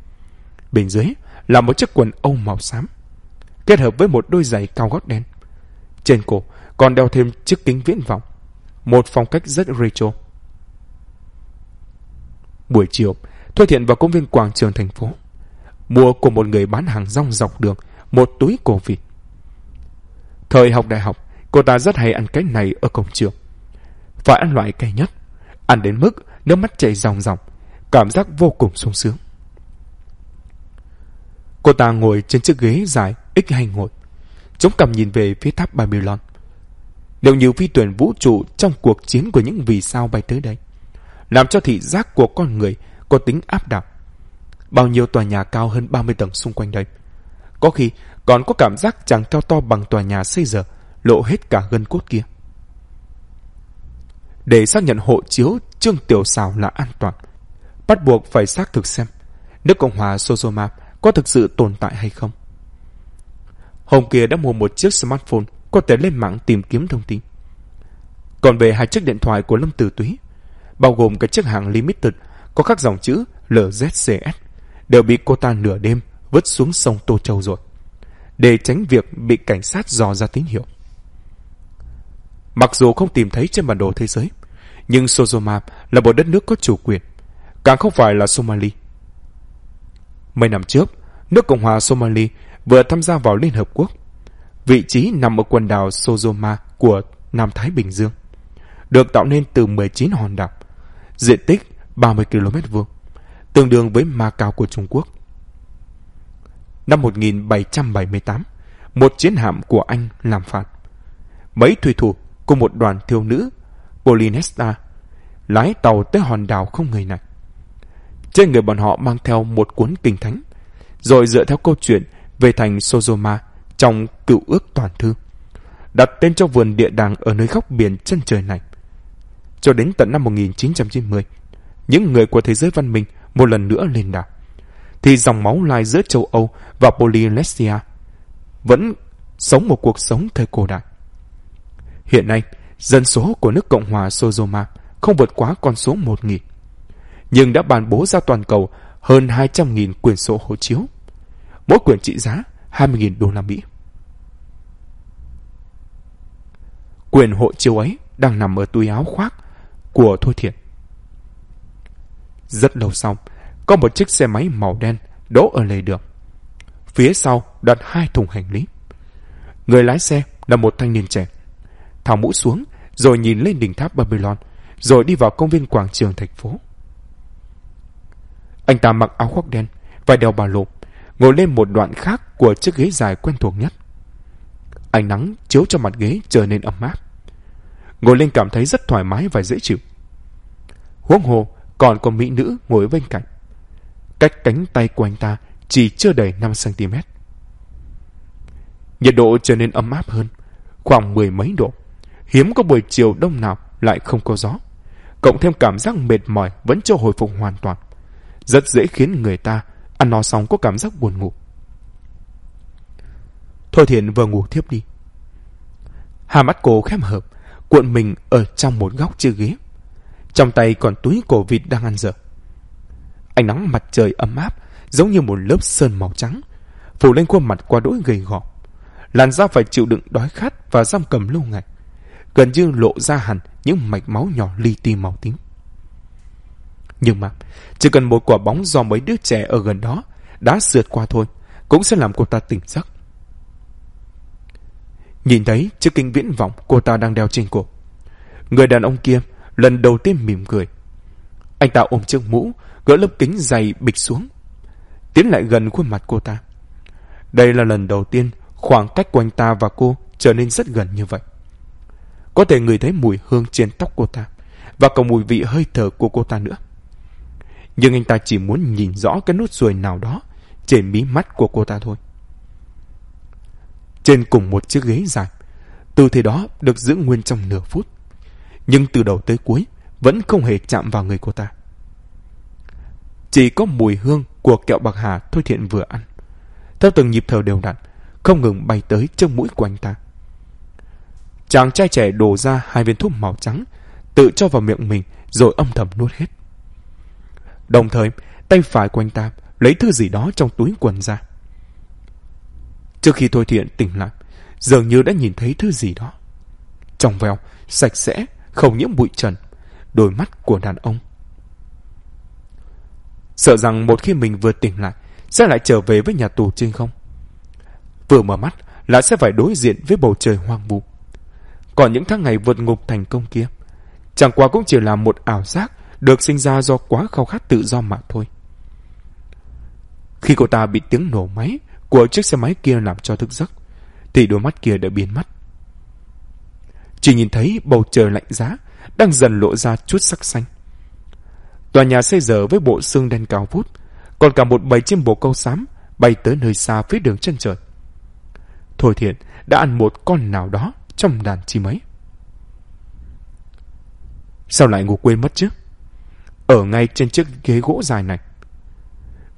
Bên dưới là một chiếc quần âu màu xám, kết hợp với một đôi giày cao gót đen. Trên cổ còn đeo thêm chiếc kính viễn vọng, một phong cách rất retro. Buổi chiều, Thôi Thiện vào công viên quảng trường thành phố, mua của một người bán hàng rong dọc đường một túi cổ vịt. Thời học đại học, cô ta rất hay ăn cái này ở cổng trường. Phải ăn loại cay nhất, ăn đến mức nước mắt chảy ròng ròng, cảm giác vô cùng sung sướng. Cô ta ngồi trên chiếc ghế dài ít hay ngồi, chống cằm nhìn về phía tháp Babylon. Nếu như phi tuyển vũ trụ trong cuộc chiến của những vì sao bay tới đây, làm cho thị giác của con người có tính áp đảo. Bao nhiêu tòa nhà cao hơn 30 tầng xung quanh đây. Có khi còn có cảm giác chẳng cao to bằng tòa nhà xây giờ, lộ hết cả gân cốt kia. Để xác nhận hộ chiếu Trương Tiểu Xào là an toàn, bắt buộc phải xác thực xem nước Cộng hòa sozomap có thực sự tồn tại hay không. Hôm kia đã mua một chiếc smartphone có thể lên mạng tìm kiếm thông tin. Còn về hai chiếc điện thoại của Lâm Tử Túy, bao gồm cái chiếc hàng Limited có các dòng chữ LZCS, đều bị cô ta nửa đêm vứt xuống sông Tô Châu rồi, để tránh việc bị cảnh sát dò ra tín hiệu. Mặc dù không tìm thấy trên bản đồ thế giới, nhưng Sozoma là một đất nước có chủ quyền, càng không phải là Somali. Mấy năm trước, nước Cộng hòa Somali vừa tham gia vào Liên Hợp Quốc. Vị trí nằm ở quần đảo Sozoma của Nam Thái Bình Dương, được tạo nên từ 19 hòn đảo, diện tích 30 km vuông, tương đương với Macau của Trung Quốc. Năm 1778, một chiến hạm của Anh làm phạt. Mấy thủy thủ cùng một đoàn thiếu nữ Polinesta lái tàu tới hòn đảo không người này. Trên người bọn họ mang theo một cuốn kinh thánh, rồi dựa theo câu chuyện về thành Sozoma trong cựu ước toàn thư, đặt tên cho vườn địa đàng ở nơi góc biển chân trời này. Cho đến tận năm 1990, những người của thế giới văn minh một lần nữa lên đảo, thì dòng máu lai giữa châu Âu và Polynesia vẫn sống một cuộc sống thời cổ đại. Hiện nay, dân số của nước Cộng hòa Sozoma không vượt quá con số 1.000, nhưng đã bàn bố ra toàn cầu hơn 200.000 quyển sổ hộ chiếu, mỗi quyển trị giá 20.000 đô la Mỹ. Quyền hộ chiếu ấy đang nằm ở túi áo khoác của Thôi Thiện. Rất lâu sau, có một chiếc xe máy màu đen đỗ ở lề đường. Phía sau đặt hai thùng hành lý. Người lái xe là một thanh niên trẻ. Tháo mũ xuống, rồi nhìn lên đỉnh tháp Babylon, rồi đi vào công viên quảng trường thành phố. Anh ta mặc áo khoác đen và đeo ba lô, ngồi lên một đoạn khác của chiếc ghế dài quen thuộc nhất. Ánh nắng chiếu cho mặt ghế trở nên ấm áp. Ngồi lên cảm thấy rất thoải mái và dễ chịu. Huống hồ còn có mỹ nữ ngồi bên cạnh. Cách cánh tay của anh ta chỉ chưa đầy 5cm. Nhiệt độ trở nên ấm áp hơn, khoảng mười mấy độ. Hiếm có buổi chiều đông nào lại không có gió. Cộng thêm cảm giác mệt mỏi vẫn chưa hồi phục hoàn toàn. Rất dễ khiến người ta ăn no xong có cảm giác buồn ngủ. Thôi thiện vừa ngủ thiếp đi. Hà mắt cô khép hợp, cuộn mình ở trong một góc chiếc ghế. Trong tay còn túi cổ vịt đang ăn dở. Ánh nắng mặt trời ấm áp, giống như một lớp sơn màu trắng, phủ lên khuôn mặt qua đỗi gầy gò. Làn da phải chịu đựng đói khát và giam cầm lâu ngày, gần như lộ ra hẳn những mạch máu nhỏ li ti màu tím. Nhưng mà, chỉ cần một quả bóng do mấy đứa trẻ ở gần đó đã sượt qua thôi, cũng sẽ làm cô ta tỉnh giấc. Nhìn thấy chiếc kính viễn vọng cô ta đang đeo trên cổ. Người đàn ông kia lần đầu tiên mỉm cười. Anh ta ôm chiếc mũ, gỡ lớp kính dày bịch xuống. Tiến lại gần khuôn mặt cô ta. Đây là lần đầu tiên khoảng cách của anh ta và cô trở nên rất gần như vậy. Có thể người thấy mùi hương trên tóc cô ta và cả mùi vị hơi thở của cô ta nữa. Nhưng anh ta chỉ muốn nhìn rõ cái nốt ruồi nào đó trên mí mắt của cô ta thôi. Trên cùng một chiếc ghế dài, tư thế đó được giữ nguyên trong nửa phút. Nhưng từ đầu tới cuối vẫn không hề chạm vào người cô ta. Chỉ có mùi hương của kẹo bạc hà Thôi Thiện vừa ăn. Theo từng nhịp thở đều đặn, không ngừng bay tới trong mũi của anh ta. Chàng trai trẻ đổ ra hai viên thuốc màu trắng, tự cho vào miệng mình rồi âm thầm nuốt hết. Đồng thời, tay phải của anh ta lấy thứ gì đó trong túi quần ra. Trước khi Thôi Thiện tỉnh lại, dường như đã nhìn thấy thứ gì đó. Trong veo, sạch sẽ, không nhiễm bụi trần, đôi mắt của đàn ông. Sợ rằng một khi mình vừa tỉnh lại, sẽ lại trở về với nhà tù trên không. Vừa mở mắt là sẽ phải đối diện với bầu trời hoang vu. Còn những tháng ngày vượt ngục thành công kia, chẳng qua cũng chỉ là một ảo giác được sinh ra do quá khao khát tự do mà thôi. Khi cô ta bị tiếng nổ máy của chiếc xe máy kia làm cho thức giấc, thì đôi mắt kia đã biến mất. Chỉ nhìn thấy bầu trời lạnh giá đang dần lộ ra chút sắc xanh. Tòa nhà xây dở với bộ xương đen cao vút, còn cả một bầy chim bồ câu xám bay tới nơi xa phía đường chân trời. Thôi thiện đã ăn một con nào đó trong đàn chim ấy. Sao lại ngủ quên mất chứ? Ở ngay trên chiếc ghế gỗ dài này.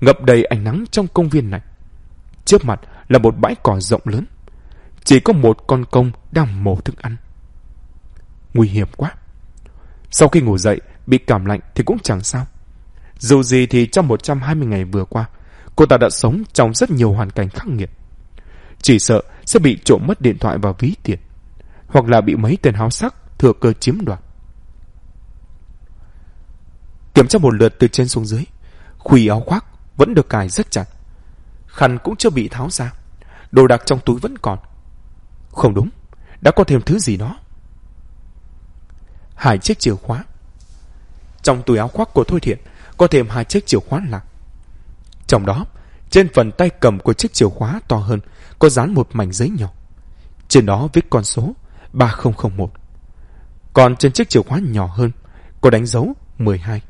Ngập đầy ánh nắng trong công viên này. Trước mặt là một bãi cỏ rộng lớn. Chỉ có một con công đang mổ thức ăn. Nguy hiểm quá. Sau khi ngủ dậy, bị cảm lạnh thì cũng chẳng sao. Dù gì thì trong 120 ngày vừa qua, cô ta đã sống trong rất nhiều hoàn cảnh khắc nghiệt. Chỉ sợ sẽ bị trộm mất điện thoại và ví tiền, hoặc là bị mấy tên háo sắc thừa cơ chiếm đoạt. Kiểm tra một lượt từ trên xuống dưới, khuy áo khoác vẫn được cài rất chặt. Khăn cũng chưa bị tháo ra, đồ đạc trong túi vẫn còn. Không đúng, đã có thêm thứ gì đó. Hai chiếc chìa khóa. Trong túi áo khoác của Thôi Thiện có thêm hai chiếc chìa khóa lạc. Trong đó, trên phần tay cầm của chiếc chìa khóa to hơn có dán một mảnh giấy nhỏ. Trên đó viết con số 3001. Còn trên chiếc chìa khóa nhỏ hơn có đánh dấu 12.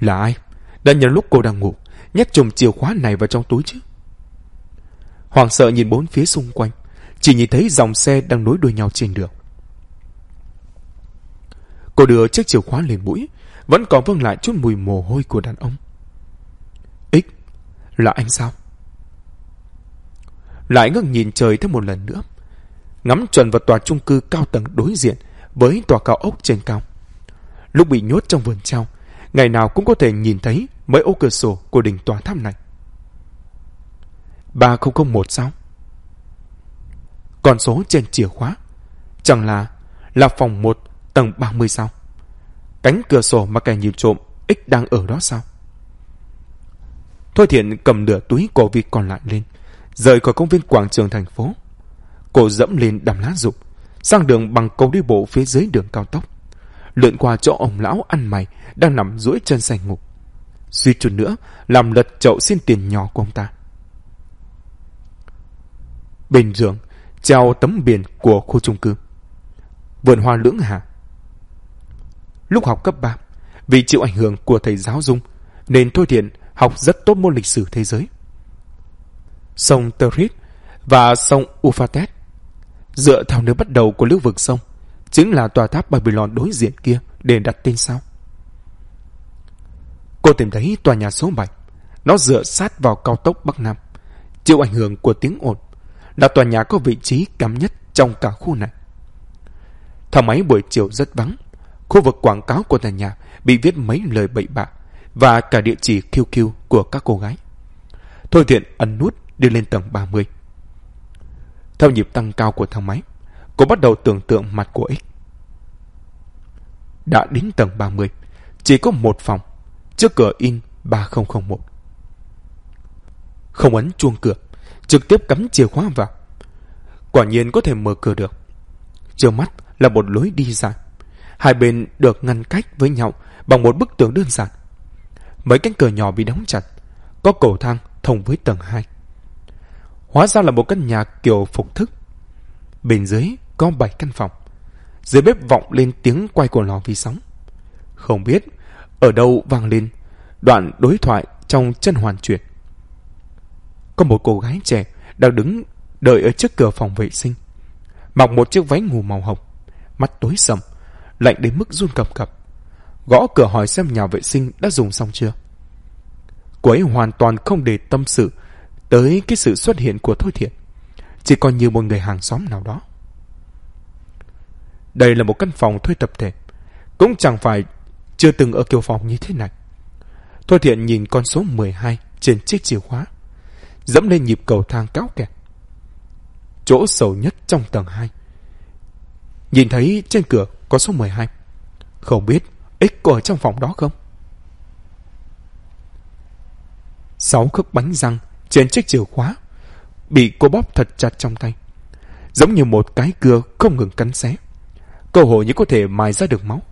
Là ai? Đã nhờ lúc cô đang ngủ, nhét chùm chìa khóa này vào trong túi chứ? Hoàng sợ nhìn bốn phía xung quanh, chỉ nhìn thấy dòng xe đang nối đuôi nhau trên đường. Cô đưa chiếc chìa khóa lên mũi, vẫn còn vương lại chút mùi mồ hôi của đàn ông. X, là anh sao? Lại ngước nhìn trời thêm một lần nữa, ngắm chuẩn vào tòa chung cư cao tầng đối diện với tòa cao ốc trên cao. Lúc bị nhốt trong vườn treo, ngày nào cũng có thể nhìn thấy mấy ô cửa sổ của đỉnh tòa tháp này. 3001 sao? Con số trên chìa khóa. Chẳng là là phòng 1 tầng 30 sao? Cánh cửa sổ mà kẻ nhìn trộm X đang ở đó sao? Thôi thiện cầm nửa túi cổ vịt còn lại lên, rời khỏi công viên quảng trường thành phố. Cô dẫm lên đầm lá rụng, sang đường bằng cầu đi bộ phía dưới đường cao tốc. Lượn qua chỗ ông lão ăn mày đang nằm duỗi chân sành ngục. Suy chút nữa làm lật chậu xin tiền nhỏ của ông ta. Bên giường, treo tấm biển của khu chung cư. Vườn hoa lưỡng hà. Lúc học cấp 3, vì chịu ảnh hưởng của thầy giáo Dung, nên Thôi Thiện học rất tốt môn lịch sử thế giới. Sông Territ và sông Ufatet dựa theo nơi bắt đầu của lưu vực sông, chính là tòa tháp Babylon đối diện kia để đặt tên sao. Cô tìm thấy tòa nhà số 7, nó dựa sát vào cao tốc Bắc Nam, chịu ảnh hưởng của tiếng ồn, là tòa nhà có vị trí cắm nhất trong cả khu này. Thang máy buổi chiều rất vắng, khu vực quảng cáo của tòa nhà bị viết mấy lời bậy bạ và cả địa chỉ QQ của các cô gái. Thôi thiện ấn nút đi lên tầng 30. Theo nhịp tăng cao của thang máy, cô bắt đầu tưởng tượng mặt của X. Đã đến tầng 30, chỉ có một phòng, trước cửa in 3001. Không ấn chuông cửa, trực tiếp cắm chìa khóa vào. Quả nhiên có thể mở cửa được. Trước mắt là một lối đi dài. Hai bên được ngăn cách với nhau bằng một bức tường đơn giản. Mấy cánh cửa nhỏ bị đóng chặt, có cầu thang thông với tầng 2. Hóa ra là một căn nhà kiểu phục thức. Bên dưới có 7 căn phòng. Dưới bếp vọng lên tiếng quay của lò vi sóng. Không biết ở đâu vang lên đoạn đối thoại trong chân hoàn chuyển. Có một cô gái trẻ đang đứng đợi ở trước cửa phòng vệ sinh. Mặc một chiếc váy ngủ màu hồng, mắt tối sầm, lạnh đến mức run cầm cập. Gõ cửa hỏi xem nhà vệ sinh đã dùng xong chưa. Cô ấy hoàn toàn không để tâm sự tới cái sự xuất hiện của Thôi Thiện. Chỉ còn như một người hàng xóm nào đó. Đây là một căn phòng thuê tập thể. Cũng chẳng phải chưa từng ở kiểu phòng như thế này. Thôi Thiện nhìn con số 12 trên chiếc chìa khóa. Dẫm lên nhịp cầu thang cáo kẹt. Chỗ sầu nhất trong tầng 2. Nhìn thấy trên cửa có số 12. Không biết X có ở trong phòng đó không? Sáu khớp bánh răng trên chiếc chìa khóa bị cô bóp thật chặt trong tay. giống như một cái cưa không ngừng cắn xé. Cơ hồ như có thể mài ra được máu.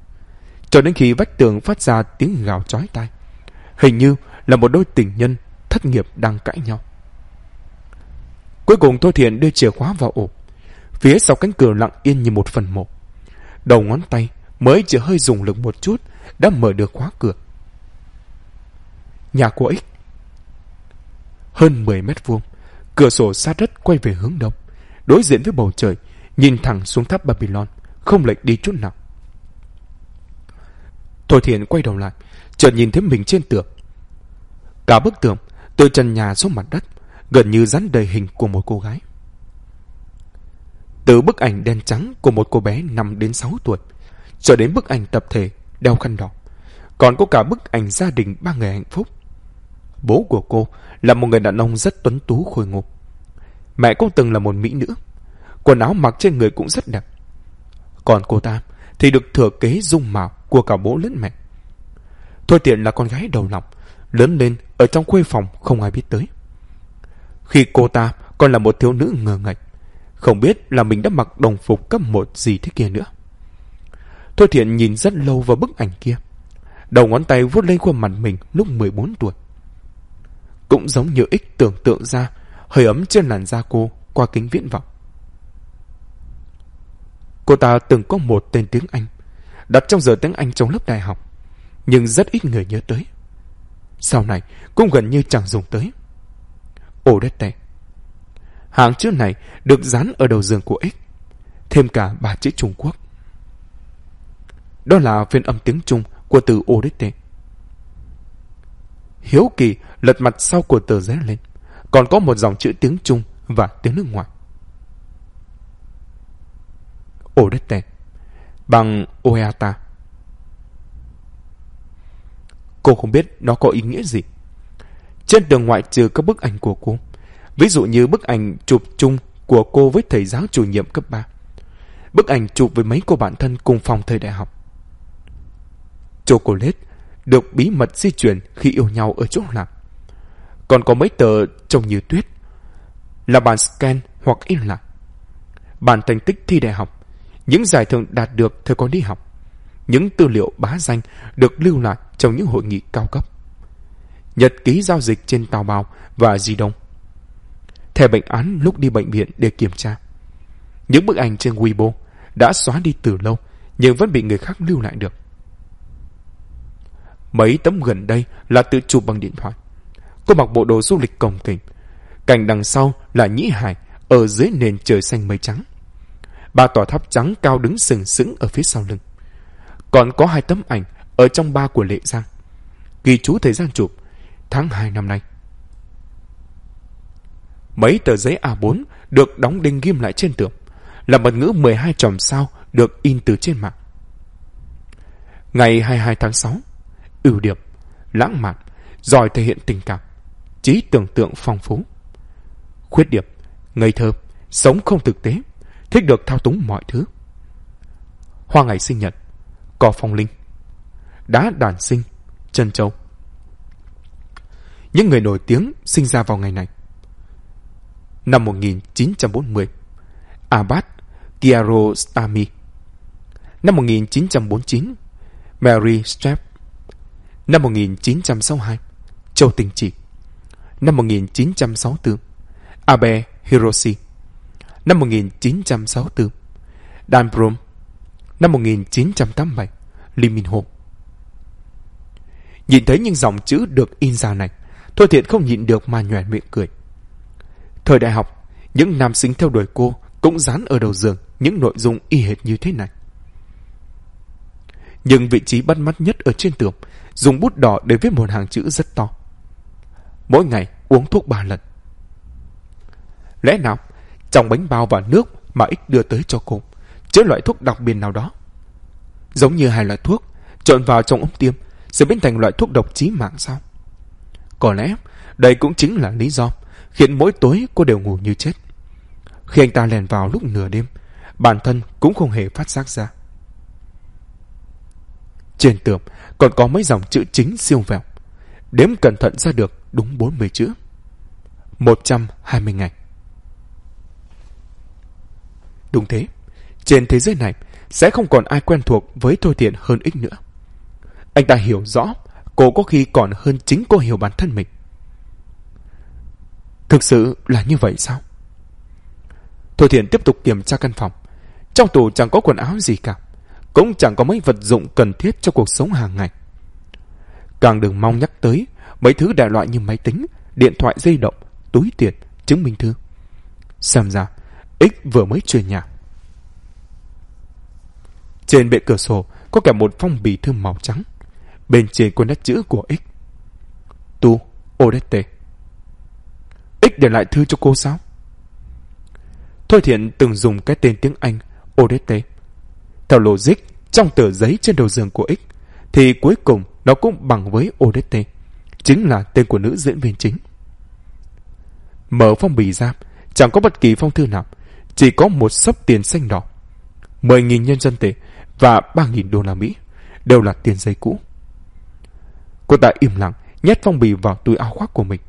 Cho đến khi vách tường phát ra tiếng gào chói tai. Hình như là một đôi tình nhân thất nghiệp đang cãi nhau. Cuối cùng Thôi Thiện đưa chìa khóa vào ổ. Phía sau cánh cửa lặng yên như một phần mộ. Đầu ngón tay mới chỉ hơi dùng lực một chút đã mở được khóa cửa. Nhà của ích hơn 10 mét vuông, cửa sổ sát đất quay về hướng đông, đối diện với bầu trời, nhìn thẳng xuống tháp Babylon, không lệch đi chút nào. Thôi Thiện quay đầu lại, chợt nhìn thấy mình trên tường. Cả bức tường, từ trần nhà xuống mặt đất, gần như rắn đầy hình của một cô gái. Từ bức ảnh đen trắng của một cô bé 5 đến 6 tuổi, cho đến bức ảnh tập thể đeo khăn đỏ. Còn có cả bức ảnh gia đình ba người hạnh phúc. Bố của cô là một người đàn ông rất tuấn tú khôi ngô. Mẹ cũng từng là một mỹ nữ. Quần áo mặc trên người cũng rất đẹp. Còn cô ta thì được thừa kế dung mạo của cả bố lẫn mẹ. Thôi tiện là con gái đầu lòng, lớn lên ở trong khuê phòng không ai biết tới. Khi cô ta còn là một thiếu nữ ngờ ngạch, không biết là mình đã mặc đồng phục cấp một gì thế kia nữa. Thôi thiện nhìn rất lâu vào bức ảnh kia. Đầu ngón tay vuốt lên khuôn mặt mình lúc 14 tuổi. Cũng giống như ích tưởng tượng ra, hơi ấm trên làn da cô qua kính viễn vọng. Cô ta từng có một tên tiếng Anh, đặt trong giờ tiếng Anh trong lớp đại học, nhưng rất ít người nhớ tới. Sau này cũng gần như chẳng dùng tới. Odette. Hàng chữ này được dán ở đầu giường của X, thêm cả ba chữ Trung Quốc. Đó là phiên âm tiếng Trung của từ Odette. Hiếu kỳ lật mặt sau của tờ giấy lên, còn có một dòng chữ tiếng Trung và tiếng nước ngoài. Odette bằng Oeata. Cô không biết nó có ý nghĩa gì. Trên tường ngoại trừ các bức ảnh của cô, ví dụ như bức ảnh chụp chung của cô với thầy giáo chủ nhiệm cấp 3, bức ảnh chụp với mấy cô bạn thân cùng phòng thời đại học, chocolate được bí mật di chuyển khi yêu nhau ở chỗ làm. Còn có mấy tờ trông như tuyết là bản scan hoặc in lại. Bản thành tích thi đại học, những giải thưởng đạt được thời còn đi học, những tư liệu bá danh được lưu lại trong những hội nghị cao cấp. Nhật ký giao dịch trên tàu bào và di động. Thẻ bệnh án lúc đi bệnh viện để kiểm tra. Những bức ảnh trên Weibo đã xóa đi từ lâu nhưng vẫn bị người khác lưu lại được. Mấy tấm gần đây là tự chụp bằng điện thoại. Cô mặc bộ đồ du lịch cổng kềnh. Cảnh đằng sau là Nhĩ Hải ở dưới nền trời xanh mây trắng. Ba tòa tháp trắng cao đứng sừng sững ở phía sau lưng. Còn có hai tấm ảnh ở trong ba của Lệ Giang. Ghi chú thời gian chụp tháng 2 năm nay. Mấy tờ giấy A4 được đóng đinh ghim lại trên tường là mật ngữ 12 chòm sao được in từ trên mạng. Ngày 22 tháng 6, ưu điểm, lãng mạn, giỏi thể hiện tình cảm, trí tưởng tượng phong phú. Khuyết điểm, ngây thơ, sống không thực tế, thích được thao túng mọi thứ. Hoa ngày sinh nhật, cỏ phong linh, đá đàn sinh, chân châu. Những người nổi tiếng sinh ra vào ngày này. Năm 1940, Abbas Kiarostami. Năm 1949, Mary Streep. Năm 1962, Châu Tinh Chỉ. Năm 1964, Abe Hiroshi. Năm 1964, Dan Brom. Năm 1987, Lee Min Ho. Nhìn thấy những dòng chữ được in ra này, Thôi Thiện không nhịn được mà nhòe miệng cười. Thời đại học, những nam sinh theo đuổi cô cũng dán ở đầu giường những nội dung y hệt như thế này. Nhưng vị trí bắt mắt nhất ở trên tường dùng bút đỏ để viết một hàng chữ rất to. Mỗi ngày uống thuốc ba lần. Lẽ nào trong bánh bao và nước mà ích đưa tới cho cô chứa loại thuốc đặc biệt nào đó? Giống như hai loại thuốc trộn vào trong ống tiêm sẽ biến thành loại thuốc độc chí mạng sao? Có lẽ đây cũng chính là lý do khiến mỗi tối cô đều ngủ như chết. Khi anh ta lèn vào lúc nửa đêm, bản thân cũng không hề phát giác ra. Trên tường còn có mấy dòng chữ chính siêu vẹo. Đếm cẩn thận ra được đúng 40 chữ. 120 ngày. Đúng thế, trên thế giới này sẽ không còn ai quen thuộc với Thôi Thiện hơn ích nữa. Anh ta hiểu rõ cô có khi còn hơn chính cô hiểu bản thân mình. Thực sự là như vậy sao? Thôi Thiện tiếp tục kiểm tra căn phòng. Trong tủ chẳng có quần áo gì cả. Cũng chẳng có mấy vật dụng cần thiết cho cuộc sống hàng ngày. Càng đừng mong nhắc tới mấy thứ đại loại như máy tính, điện thoại di động, túi tiền, chứng minh thư. Xem ra, X vừa mới chuyển nhà. Trên bệ cửa sổ có cả một phong bì thư màu trắng. Bên trên có nét chữ của X. Tu Odette. X để lại thư cho cô sao? Thôi Thiện từng dùng cái tên tiếng Anh Odette. Theo logic, trong tờ giấy trên đầu giường của X, thì cuối cùng nó cũng bằng với Odette, chính là tên của nữ diễn viên chính. Mở phong bì ra, chẳng có bất kỳ phong thư nào, chỉ có một sấp tiền xanh đỏ. 10.000 nhân dân tệ và 3.000 đô la Mỹ đều là tiền giấy cũ. Cô ta im lặng nhét phong bì vào túi áo khoác của mình.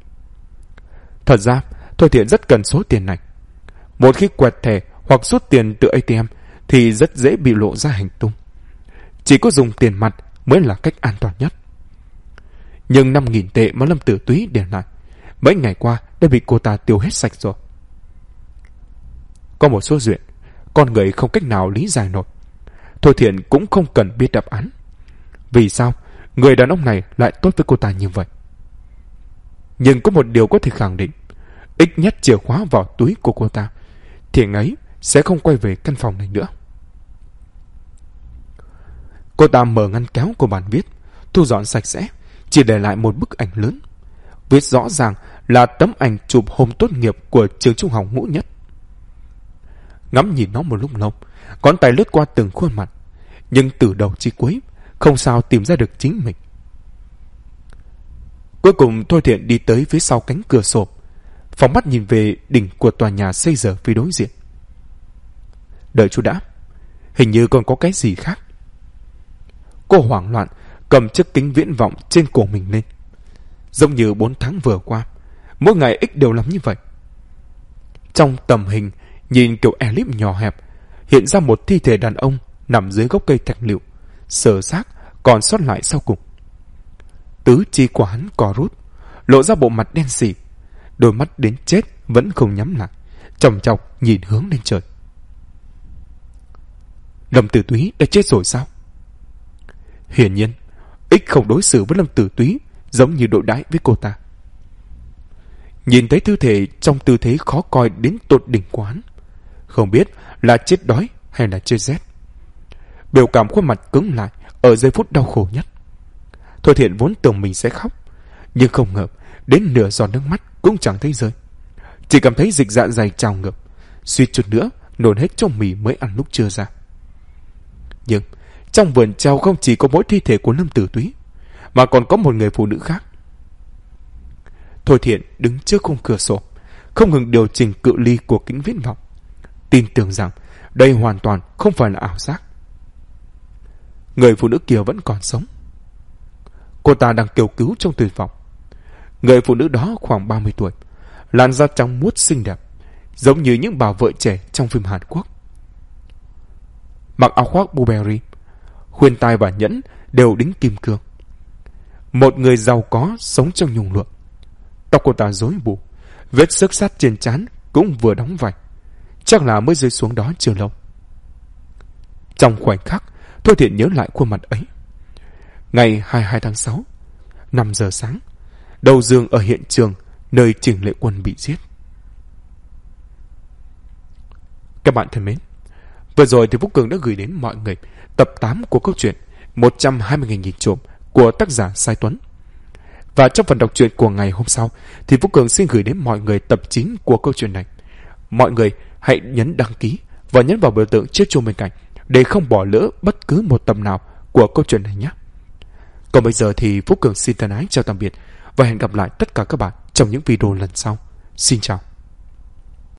Thật ra, Thôi Thiện rất cần số tiền này. Một khi quẹt thẻ hoặc rút tiền từ ATM thì rất dễ bị lộ ra hành tung. Chỉ có dùng tiền mặt mới là cách an toàn nhất. Nhưng 5.000 tệ mà Lâm Tử Túy để lại, mấy ngày qua đã bị cô ta tiêu hết sạch rồi. Có một số chuyện, con người không cách nào lý giải nổi. Thôi Thiện cũng không cần biết đáp án. Vì sao người đàn ông này lại tốt với cô ta như vậy? Nhưng có một điều có thể khẳng định. Ít nhất chìa khóa vào túi của cô ta, Thiện ấy sẽ không quay về căn phòng này nữa. Cô ta mở ngăn kéo của bàn viết, thu dọn sạch sẽ, chỉ để lại một bức ảnh lớn. Viết rõ ràng là tấm ảnh chụp hôm tốt nghiệp của trường trung học ngũ nhất. Ngắm nhìn nó một lúc lâu, ngón tay lướt qua từng khuôn mặt, nhưng từ đầu chí cuối, không sao tìm ra được chính mình. Cuối cùng Thôi Thiện đi tới phía sau cánh cửa sổ, phóng mắt nhìn về đỉnh của tòa nhà xây giờ phía đối diện. Đợi chú đã, hình như còn có cái gì khác. Cô hoảng loạn, cầm chiếc kính viễn vọng trên cổ mình lên. Giống như bốn tháng vừa qua, mỗi ngày ít đều làm như vậy. Trong tầm hình, nhìn kiểu elip nhỏ hẹp, hiện ra một thi thể đàn ông nằm dưới gốc cây thạch liệu, sờ xác còn sót lại sau cùng. Tứ chi của hắn co rút, lộ ra bộ mặt đen xỉ, đôi mắt đến chết vẫn không nhắm lại, chòng chọc nhìn hướng lên trời. Lâm Tử Túy đã chết rồi sao? Hiển nhiên, Ích không đối xử với Lâm Tử Túy giống như đội đãi với cô ta. Nhìn thấy tư thể trong tư thế khó coi đến tột đỉnh quán, không biết là chết đói hay là chết rét. Biểu cảm khuôn mặt cứng lại ở giây phút đau khổ nhất. Thôi thiện vốn tưởng mình sẽ khóc, nhưng không ngờ đến nửa giọt nước mắt cũng chẳng thấy rơi. Chỉ cảm thấy dịch dạ dày trào ngược, suýt chút nữa nôn hết trong mì mới ăn lúc trưa ra. Nhưng trong vườn trao không chỉ có mỗi thi thể của Lâm Tử Túy, mà còn có một người phụ nữ khác. Thôi thiện đứng trước khung cửa sổ, không ngừng điều chỉnh cự ly của kính viễn vọng. Tin tưởng rằng đây hoàn toàn không phải là ảo giác. Người phụ nữ kia vẫn còn sống. Cô ta đang kêu cứu trong tuyệt vọng. Người phụ nữ đó khoảng 30 tuổi, làn da trắng muốt xinh đẹp, giống như những bà vợ trẻ trong phim Hàn Quốc. Mặc áo khoác Burberry, khuyên tai và nhẫn đều đính kim cương. Một người giàu có sống trong nhung lụa. Tóc cô ta rối bù, vết sức sát trên trán cũng vừa đóng vạch. Chắc là mới rơi xuống đó chưa lâu. Trong khoảnh khắc, Thôi Thiện nhớ lại khuôn mặt ấy. Ngày 22 tháng 6, 5 giờ sáng, đầu dương ở hiện trường nơi Trình Lệ Quân bị giết. Các bạn thân mến, vừa rồi thì Phúc Cường đã gửi đến mọi người tập 8 của câu chuyện 120.000 nghìn trộm của tác giả Sai Tuấn. Và trong phần đọc truyện của ngày hôm sau thì Phúc Cường xin gửi đến mọi người tập 9 của câu chuyện này. Mọi người hãy nhấn đăng ký và nhấn vào biểu tượng chiếc chuông bên cạnh để không bỏ lỡ bất cứ một tập nào của câu chuyện này nhé. Còn bây giờ thì Phúc Cường xin thân ái chào tạm biệt và hẹn gặp lại tất cả các bạn trong những video lần sau. Xin chào.